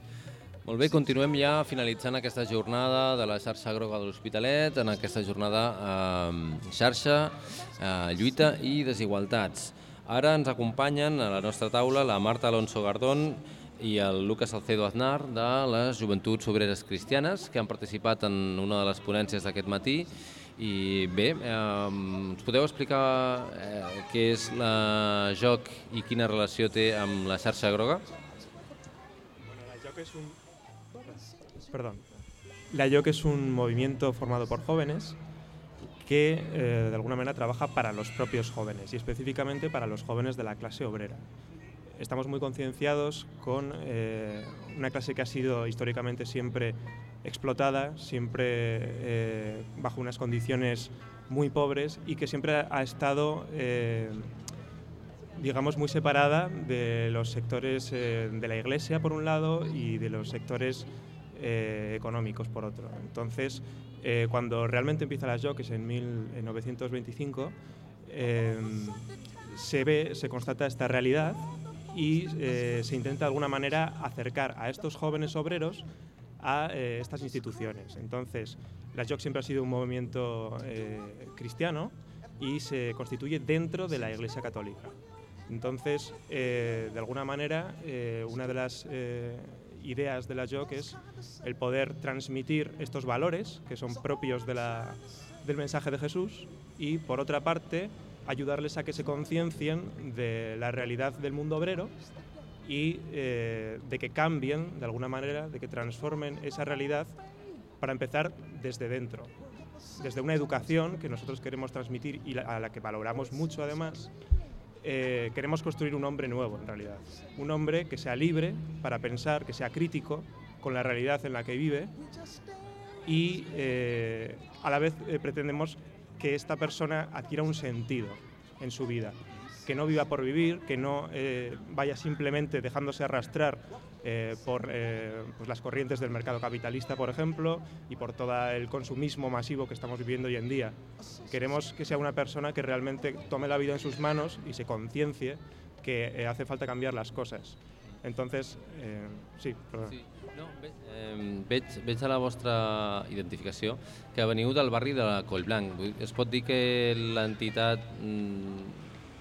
Molt bé, continuem ja finalitzant aquesta jornada de la xarxa groga de l'Hospitalet, en aquesta jornada eh, xarxa, eh, lluita i desigualtats. Ara ens acompanyen a la nostra taula la Marta Alonso Gardón i el Lucas Alcedo Aznar de les Joventuts Obreres Cristianes, que han participat en una de les ponències d'aquest matí. I bé, eh, ens podeu explicar eh, què és la JOC i quina relació té amb la xarxa groga? La JOC es un, perdón. La JOC es un movimiento formado por jóvenes que eh, de alguna manera trabaja para los propios jóvenes y específicamente para los jóvenes de la clase obrera. Estamos muy concienciados con eh, una clase que ha sido históricamente siempre explotada, siempre eh, bajo unas condiciones muy pobres y que siempre ha estado eh, digamos, muy separada de los sectores de la Iglesia, por un lado, y de los sectores económicos, por otro. Entonces, cuando realmente empieza la JOC, que es en 1925, eh, se ve, se constata esta realidad y eh, se intenta de alguna manera acercar a estos jóvenes obreros a eh, estas instituciones. Entonces, la JOC siempre ha sido un movimiento eh, cristiano y se constituye dentro de la Iglesia Católica. Entonces, eh, de alguna manera, eh, una de las eh, ideas de la JOC es el poder transmitir estos valores que son propios de la- del mensaje de Jesús y, por otra parte, ayudarles a que se conciencien de la realidad del mundo obrero y eh, de que cambien de alguna manera, de que transformen esa realidad para empezar desde dentro, desde una educación que nosotros queremos transmitir y a la que valoramos mucho además. eh, queremos construir un hombre nuevo en realidad, un hombre que sea libre para pensar, que sea crítico con la realidad en la que vive y eh, a la vez pretendemos que esta persona adquiera un sentido en su vida, que no viva por vivir, que no eh, vaya simplemente dejándose arrastrar eh, por eh, pues las corrientes del mercado capitalista, por ejemplo, y por todo el consumismo masivo que estamos viviendo hoy en día. Queremos que sea una persona que realmente tome la vida en sus manos y se conciencie que hace falta cambiar las cosas. Entonces, sí, perdón. Sí. No, ve, eh, veig, veig a la vostra identificació que veniu del barri de la Collblanc. Es pot dir que l'entitat mm,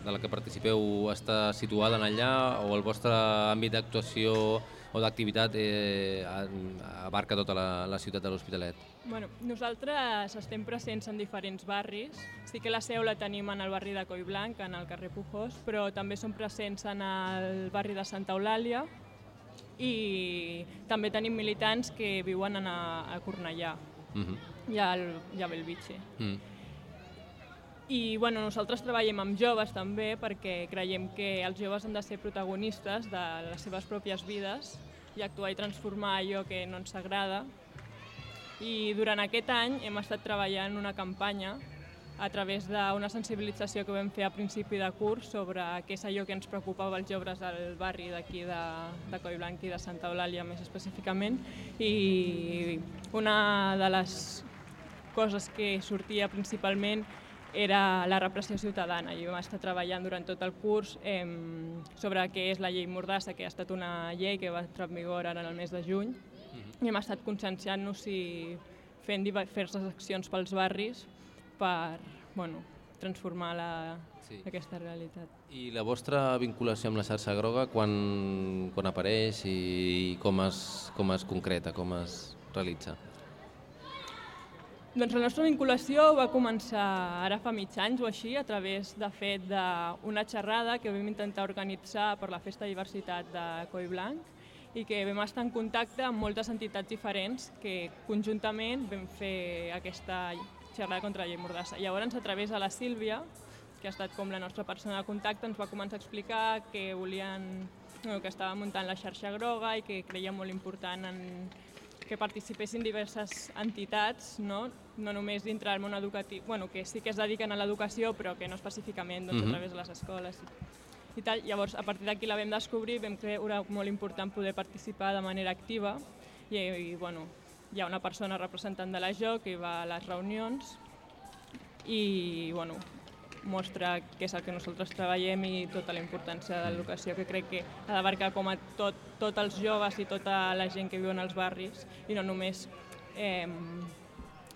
de la que participeu està situada en allà o el vostre àmbit d'actuació o d'activitat eh, abarca tota la, la ciutat de l'Hospitalet? Bueno, nosaltres estem presents en diferents barris. Sí que la seu la tenim en el barri de Collblanc, en el carrer Pujós, però també som presents en el barri de Santa Eulàlia i també tenim militants que viuen en a, a Cornellà Mm -hmm. i, al, i a Belvitge. mm. I bueno, nosaltres treballem amb joves també perquè creiem que els joves han de ser protagonistes de les seves pròpies vides i actuar i transformar allò que no ens agrada. I durant aquest any hem estat treballant una campanya a través d'una sensibilització que vam fer a principi de curs sobre què és allò que ens preocupava als joves del barri d'aquí de, de Collblanc i de Santa Eulàlia més específicament. I una de les coses que sortia principalment era la repressió ciutadana. Jo vam estar treballant durant tot el curs eh, sobre què és la llei Mordassa, que ha estat una llei que va entrar en vigor ara en el mes de juny, i hem estat conscienciant-nos i fent diverses accions pels barris per bueno, transformar la, Sí. aquesta realitat. I la vostra vinculació amb la xarxa groga quan, quan apareix i com es, com es concreta, com es realitza? Doncs la nostra vinculació va començar ara fa mig anys o així, a través, de fet, d'una xerrada que vam intentar organitzar per la Festa de Diversitat de Coi Blanc i que vam estar en contacte amb moltes entitats diferents que conjuntament vam fer aquesta xerrada contra la llei Mordassa. Llavors, a través de la Sílvia, que ha estat com la nostra persona de contacte, ens va començar a explicar que volien bueno, que estava muntant la xarxa groga i que creia molt important en que participessin diverses entitats, no, no només dintre del món educatiu, bueno, que sí que es dediquen a l'educació, però que no específicament doncs, Mhm. a través de les escoles i, i tal. Llavors, a partir d'aquí la vam descobrir, vam creure molt important poder participar de manera activa i, i bueno, hi ha una persona representant de la JOC que va a les reunions i bueno, mostra què és el que nosaltres treballem i tota la importància de l'educació que crec que ha d'abarcar com a tot, tots els joves i tota la gent que viu en els barris i no només eh,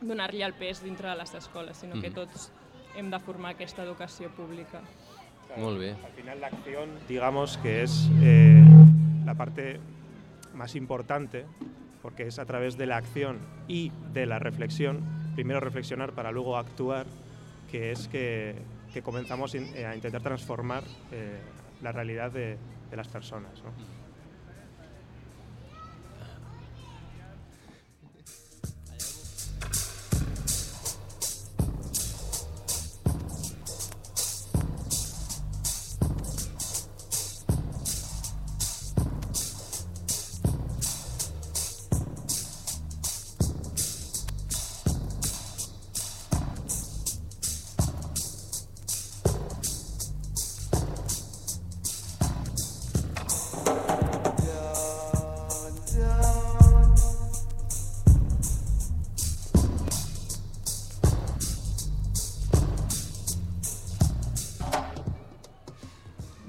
donar-li el pes dintre de les escoles, sinó que Mhm. tots hem de formar aquesta educació pública. Molt bé. Al final la acción, digamos que es eh, la parte más importante, porque es a través de la acción y de la reflexión, primero reflexionar para luego actuar, que es que, comenzamos eh, a intentar transformar eh, la realidad de, las personas.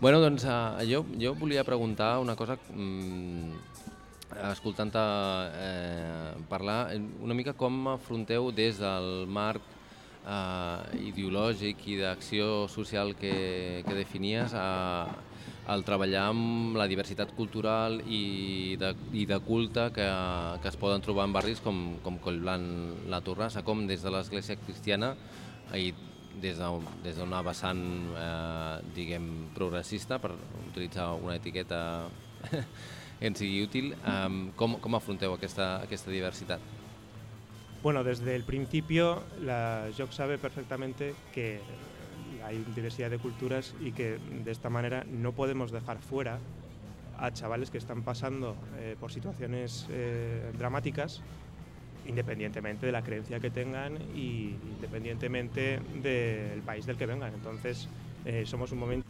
Bueno, doncs uh, jo, jo volia preguntar una cosa, mm, escoltant-te eh, parlar, eh, una mica com afronteu des del marc eh, ideològic i d'acció social que, que definies a, al treballar amb la diversitat cultural i de, i de culte que, que es poden trobar en barris com, com Collblanc la Torrassa, com des de l'Església Cristiana i des d'una vessant, eh, diguem, progressista, per utilitzar una etiqueta [laughs] que ens sigui útil, eh, com, com afronteu aquesta, aquesta diversitat? Bueno, desde el principio la JOC sabe perfectamente que hay diversidad de culturas y que de esta manera no podemos dejar fuera a chavales que están pasando eh, por situaciones eh, dramáticas independientemente de la creencia que tengan y independientemente del país del que vengan. Entonces, eh, somos un momento...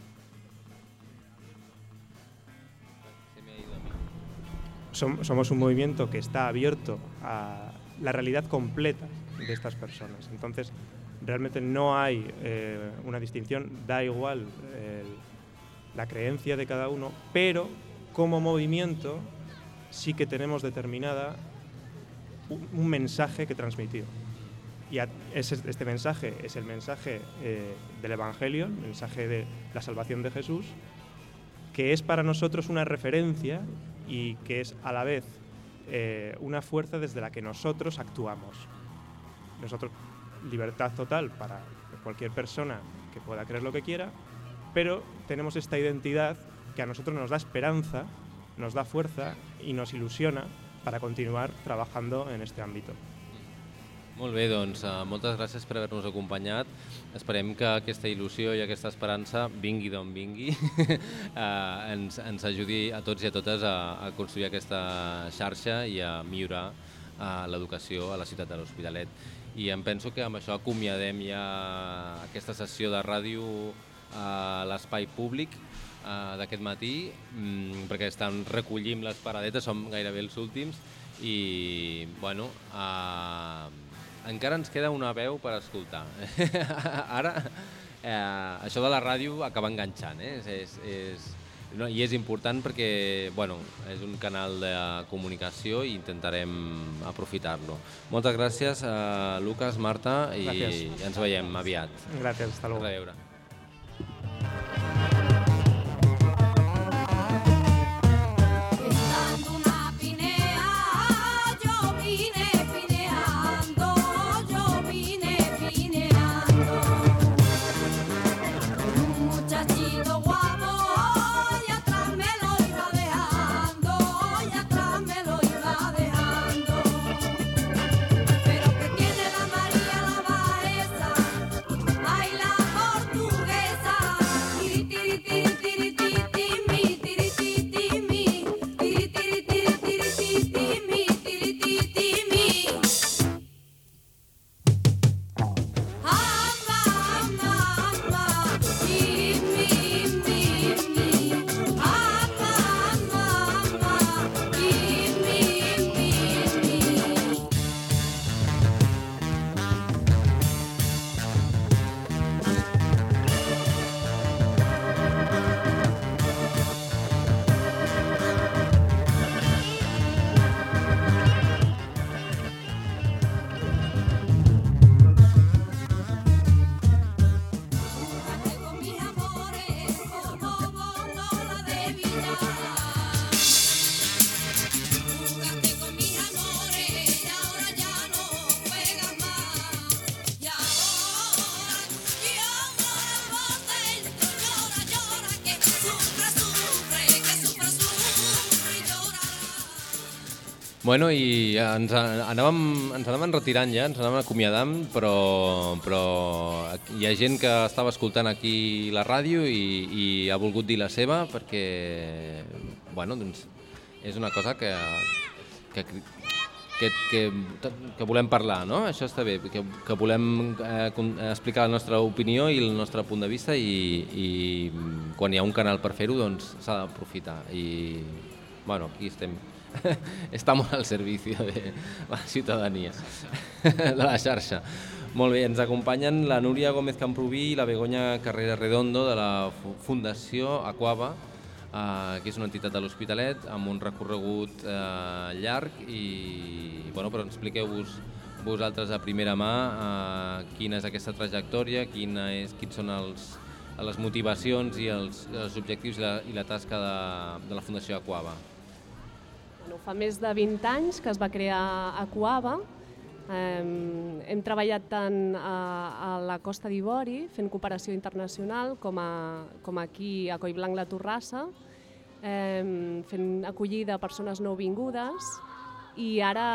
Som- somos un movimiento que está abierto a la realidad completa de estas personas. Entonces, realmente no hay eh, una distinción, da igual la creencia de cada uno, pero como movimiento sí que tenemos determinada un, mensaje que transmitir. Y a- este mensaje es el mensaje eh, del Evangelio, el mensaje de la salvación de Jesús, que es para nosotros una referencia y que es a la vez eh, una fuerza desde la que nosotros actuamos. Nosotros, libertad total para cualquier persona que pueda creer lo que quiera, pero tenemos esta identidad que a nosotros nos da esperanza, nos da fuerza y nos ilusiona para continuar trabajando en este ámbito. Molt bé, doncs uh, moltes gràcies per haver-nos acompanyat. Esperem que aquesta il·lusió i aquesta esperança, vingui d'on vingui, uh, [laughs] ens, ens ajudi a tots i a totes a, a construir aquesta xarxa i a millorar uh, l'educació a la ciutat de l'Hospitalet. I em penso que amb això acomiadem ja aquesta sessió de ràdio a l'espai públic uh, d'aquest matí, mm, perquè estan recollim les paradetes, som gairebé els últims, i bueno, uh, encara ens queda una veu per escoltar. [laughs] Ara, eh, això de la ràdio acaba enganxant, eh? és, és, és, no, i és important perquè bueno, és un canal de comunicació i intentarem aprofitar-lo. Moltes gràcies, a Lucas, Marta, i Gràcies. ens veiem aviat. Gracias, hasta luego. A reveure. Bueno, i ens anàvem, ens anàvem retirant ja, ens anàvem acomiadant, però, però hi ha gent que estava escoltant aquí la ràdio i, i ha volgut dir la seva perquè, bueno, doncs, és una cosa que, que, que, que, que volem parlar, no? Això està bé, que, que volem eh, con- explicar la nostra opinió i el nostre punt de vista i, i quan hi ha un canal per fer-ho, doncs s'ha d'aprofitar. I, bueno, aquí estem. [laughs] Estamos al servicio de la ciutadania, [laughs] de la xarxa. Molt bé, ens acompanyen la Núria Gómez Camproví i la Begoña Carrera Redondo de la Fu- Fundació Aquava, eh, que és una entitat de l'Hospitalet amb un recorregut eh, llarg i bueno, però expliqueu-vos vosaltres a primera mà eh, quina és aquesta trajectòria, quina és, quins són els, les motivacions i els, els objectius i la, i la tasca de, de la Fundació Aquava. Bueno, fa més de 20 anys que es va crear Aquava. Eh, hem treballat tant a, a la Costa d'Ivori, fent cooperació internacional, com, a, com aquí a Collblanc la Torrassa, eh, fent acollida a persones nouvingudes i ara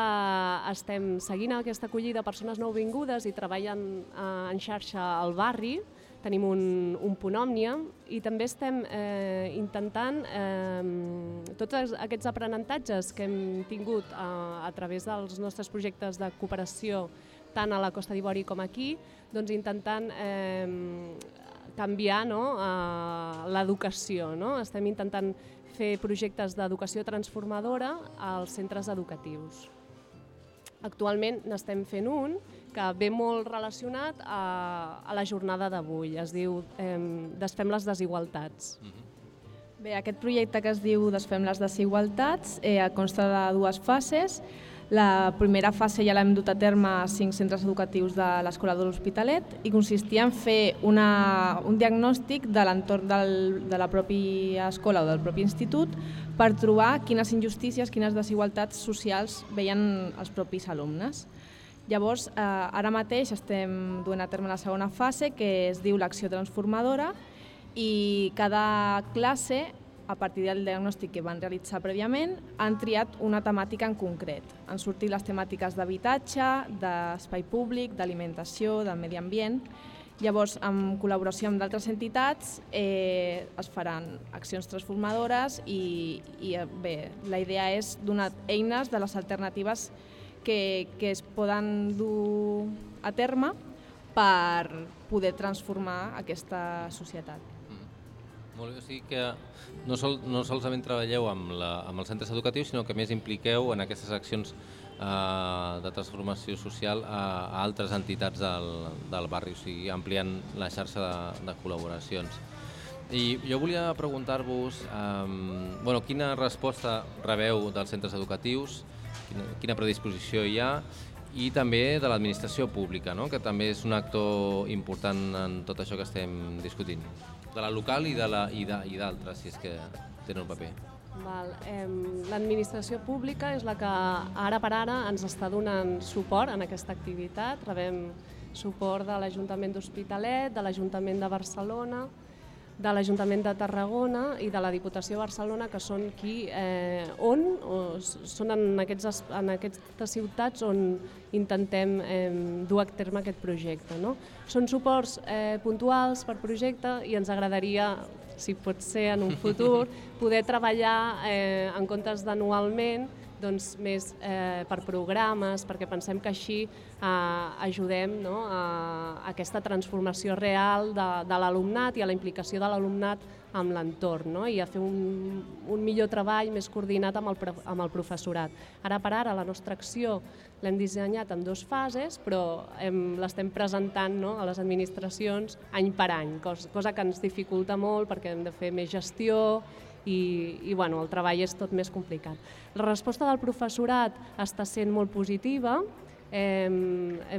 estem seguint aquesta acollida a persones nouvingudes i treballant eh, en xarxa al barri, tenim un, un punt òmnia i també estem eh, intentant eh, tots aquests aprenentatges que hem tingut eh, a través dels nostres projectes de cooperació tant a la Costa d'Ivori com aquí, doncs intentant eh, canviar no, eh, l'educació. No? Estem intentant fer projectes d'educació transformadora als centres educatius. Actualment n'estem fent un que ve molt relacionat a, a la jornada d'avui. Es diu eh, Desfem les desigualtats. Bé, aquest projecte que es diu Desfem les desigualtats eh, consta de dues fases. La primera fase ja l'hem dut a terme a cinc centres educatius de l'Escola de l'Hospitalet i consistia en fer una, un diagnòstic de l'entorn de la pròpia escola o del propi institut per trobar quines injustícies, quines desigualtats socials veien els propis alumnes. Llavors, eh, ara mateix estem duent a terme la segona fase, que es diu l'acció transformadora, i cada classe, a partir del diagnòstic que van realitzar prèviament, han triat una temàtica en concret. Han sortit les temàtiques d'habitatge, d'espai públic, d'alimentació, del medi ambient. Llavors, en col·laboració amb d'altres entitats, eh, es faran accions transformadores i, i eh, bé, la idea és donar eines de les alternatives que, que es poden dur a terme per poder transformar aquesta societat. Molt bé, o sigui que no, sol, no solament treballeu amb, la, amb els centres educatius, sinó que més impliqueu en aquestes accions eh, de transformació social a, a altres entitats del, del barri, o sigui, ampliant la xarxa de, de col·laboracions. I jo volia preguntar-vos eh, bueno, quina resposta rebeu dels centres educatius, quina, quina predisposició hi ha, i també de l'administració pública, no? que també és un actor important en tot això que estem discutint. De la local i d'altres, si és que tenen un paper. L'administració pública és la que ara per ara ens està donant suport en aquesta activitat. Rebem suport de l'Ajuntament d'Hospitalet, de l'Ajuntament de Barcelona, de l'Ajuntament de Tarragona i de la Diputació de Barcelona, que són qui, eh, on, o són en, aquests, es- en aquestes ciutats on intentem eh, dur a terme aquest projecte. No? Són suports eh, puntuals per projecte i ens agradaria, si pot ser en un futur, [laughs] poder treballar eh, en comptes d'anualment doncs, més eh, per programes, perquè pensem que així eh, ajudem no, a, aquesta transformació real de, de l'alumnat i a la implicació de l'alumnat amb l'entorn no? i a fer un, un millor treball més coordinat amb el, amb el professorat. Ara per ara la nostra acció l'hem dissenyat en dues fases, però l'estem presentant no, a les administracions any per any, cosa, cosa que ens dificulta molt perquè hem de fer més gestió i, i bueno, el treball és tot més complicat. La resposta del professorat està sent molt positiva. Eh,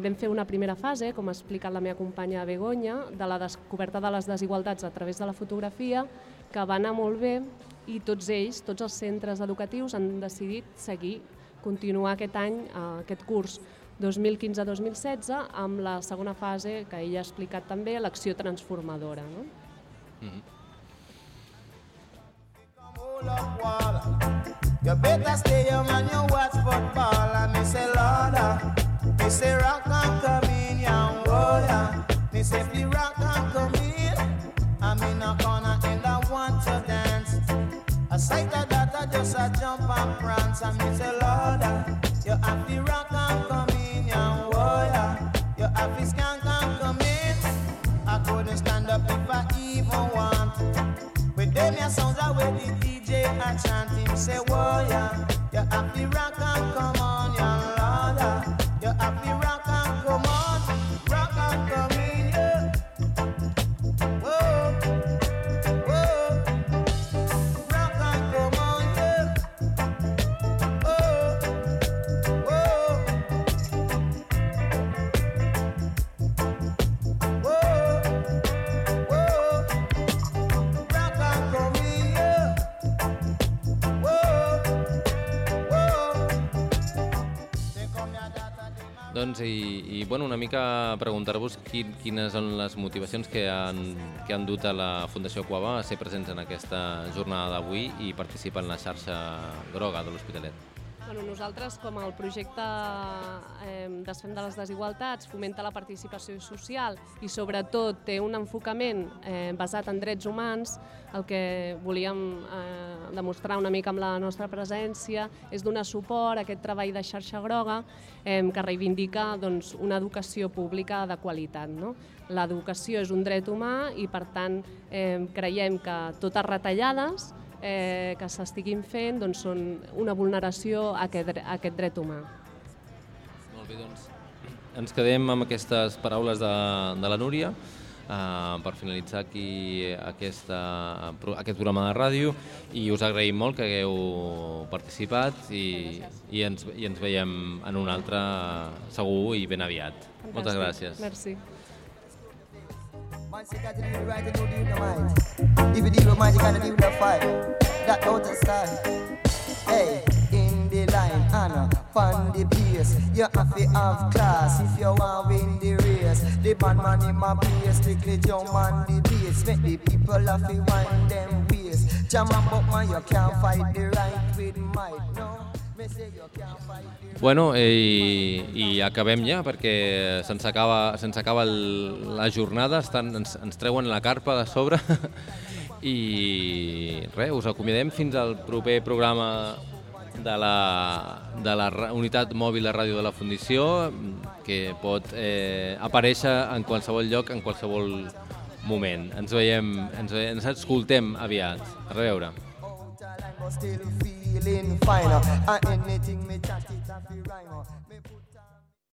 vam fer una primera fase, com ha explicat la meva companya Begoña, de la descoberta de les desigualtats a través de la fotografia, que va anar molt bé i tots ells, tots els centres educatius han decidit seguir, continuar aquest any, eh, aquest curs 2015-2016, amb la segona fase, que ella ha explicat també, l'acció transformadora. No? Mm -hmm. You better stay home and you watch football. And me say, Lord, uh, me say rock come in, yeah, oh, yeah. Me say fi rock and come in. I'm in a corner and I want to dance. A sight of that I just a jump and prance. And me say, Lord, uh, you have to rock in, yeah, oh, yeah. You have skank and come in. I couldn't stand up if I even want. With them your sounds where the DJ and chant him say, yeah. You have to rock and come on, yeah, bueno, una mica preguntar-vos quin, quines són les motivacions que han, que han dut a la Fundació Quava a ser presents en aquesta jornada d'avui i participar en la xarxa groga de l'Hospitalet. Bueno, nosaltres, com el projecte eh, Desfem de les Desigualtats, fomenta la participació social i sobretot té un enfocament eh, basat en drets humans, el que volíem eh, demostrar una mica amb la nostra presència és donar suport a aquest treball de xarxa groga eh, que reivindica doncs, una educació pública de qualitat. No? L'educació és un dret humà i, per tant, eh, creiem que totes retallades eh, que s'estiguin fent doncs, són una vulneració a aquest, a aquest dret humà. Molt bé, doncs ens quedem amb aquestes paraules de, de la Núria uh, per finalitzar aquí aquesta, aquest programa de ràdio i us agraïm molt que hagueu participat i, i, ens, i ens veiem en un altre segur i ben aviat. Moltes gràcies. Merci. Man, you got to do the right and don't the mind. If you deal with mind, you gotta deal with the fight. That out of style. Hey, in the line, Anna, on the pace. You have to have class if you want win the race. The bad man in my place, strictly jump on the bass. Make the people have to wind them waist. Jam and man, you can't fight the right with might. No, me say you can't fight Bueno, i, i acabem ja perquè se'ns acaba, se'ns acaba el, la jornada, estan, ens, ens treuen la carpa de sobre [laughs] i res, us acomiadem fins al proper programa de la, de la unitat mòbil de ràdio de la Fundició que pot eh, aparèixer en qualsevol lloc, en qualsevol moment. Ens veiem, ens, veiem, ens escoltem aviat. A reveure. Feeling fine. uh, And anything me chat it, I feel rhyme. uh,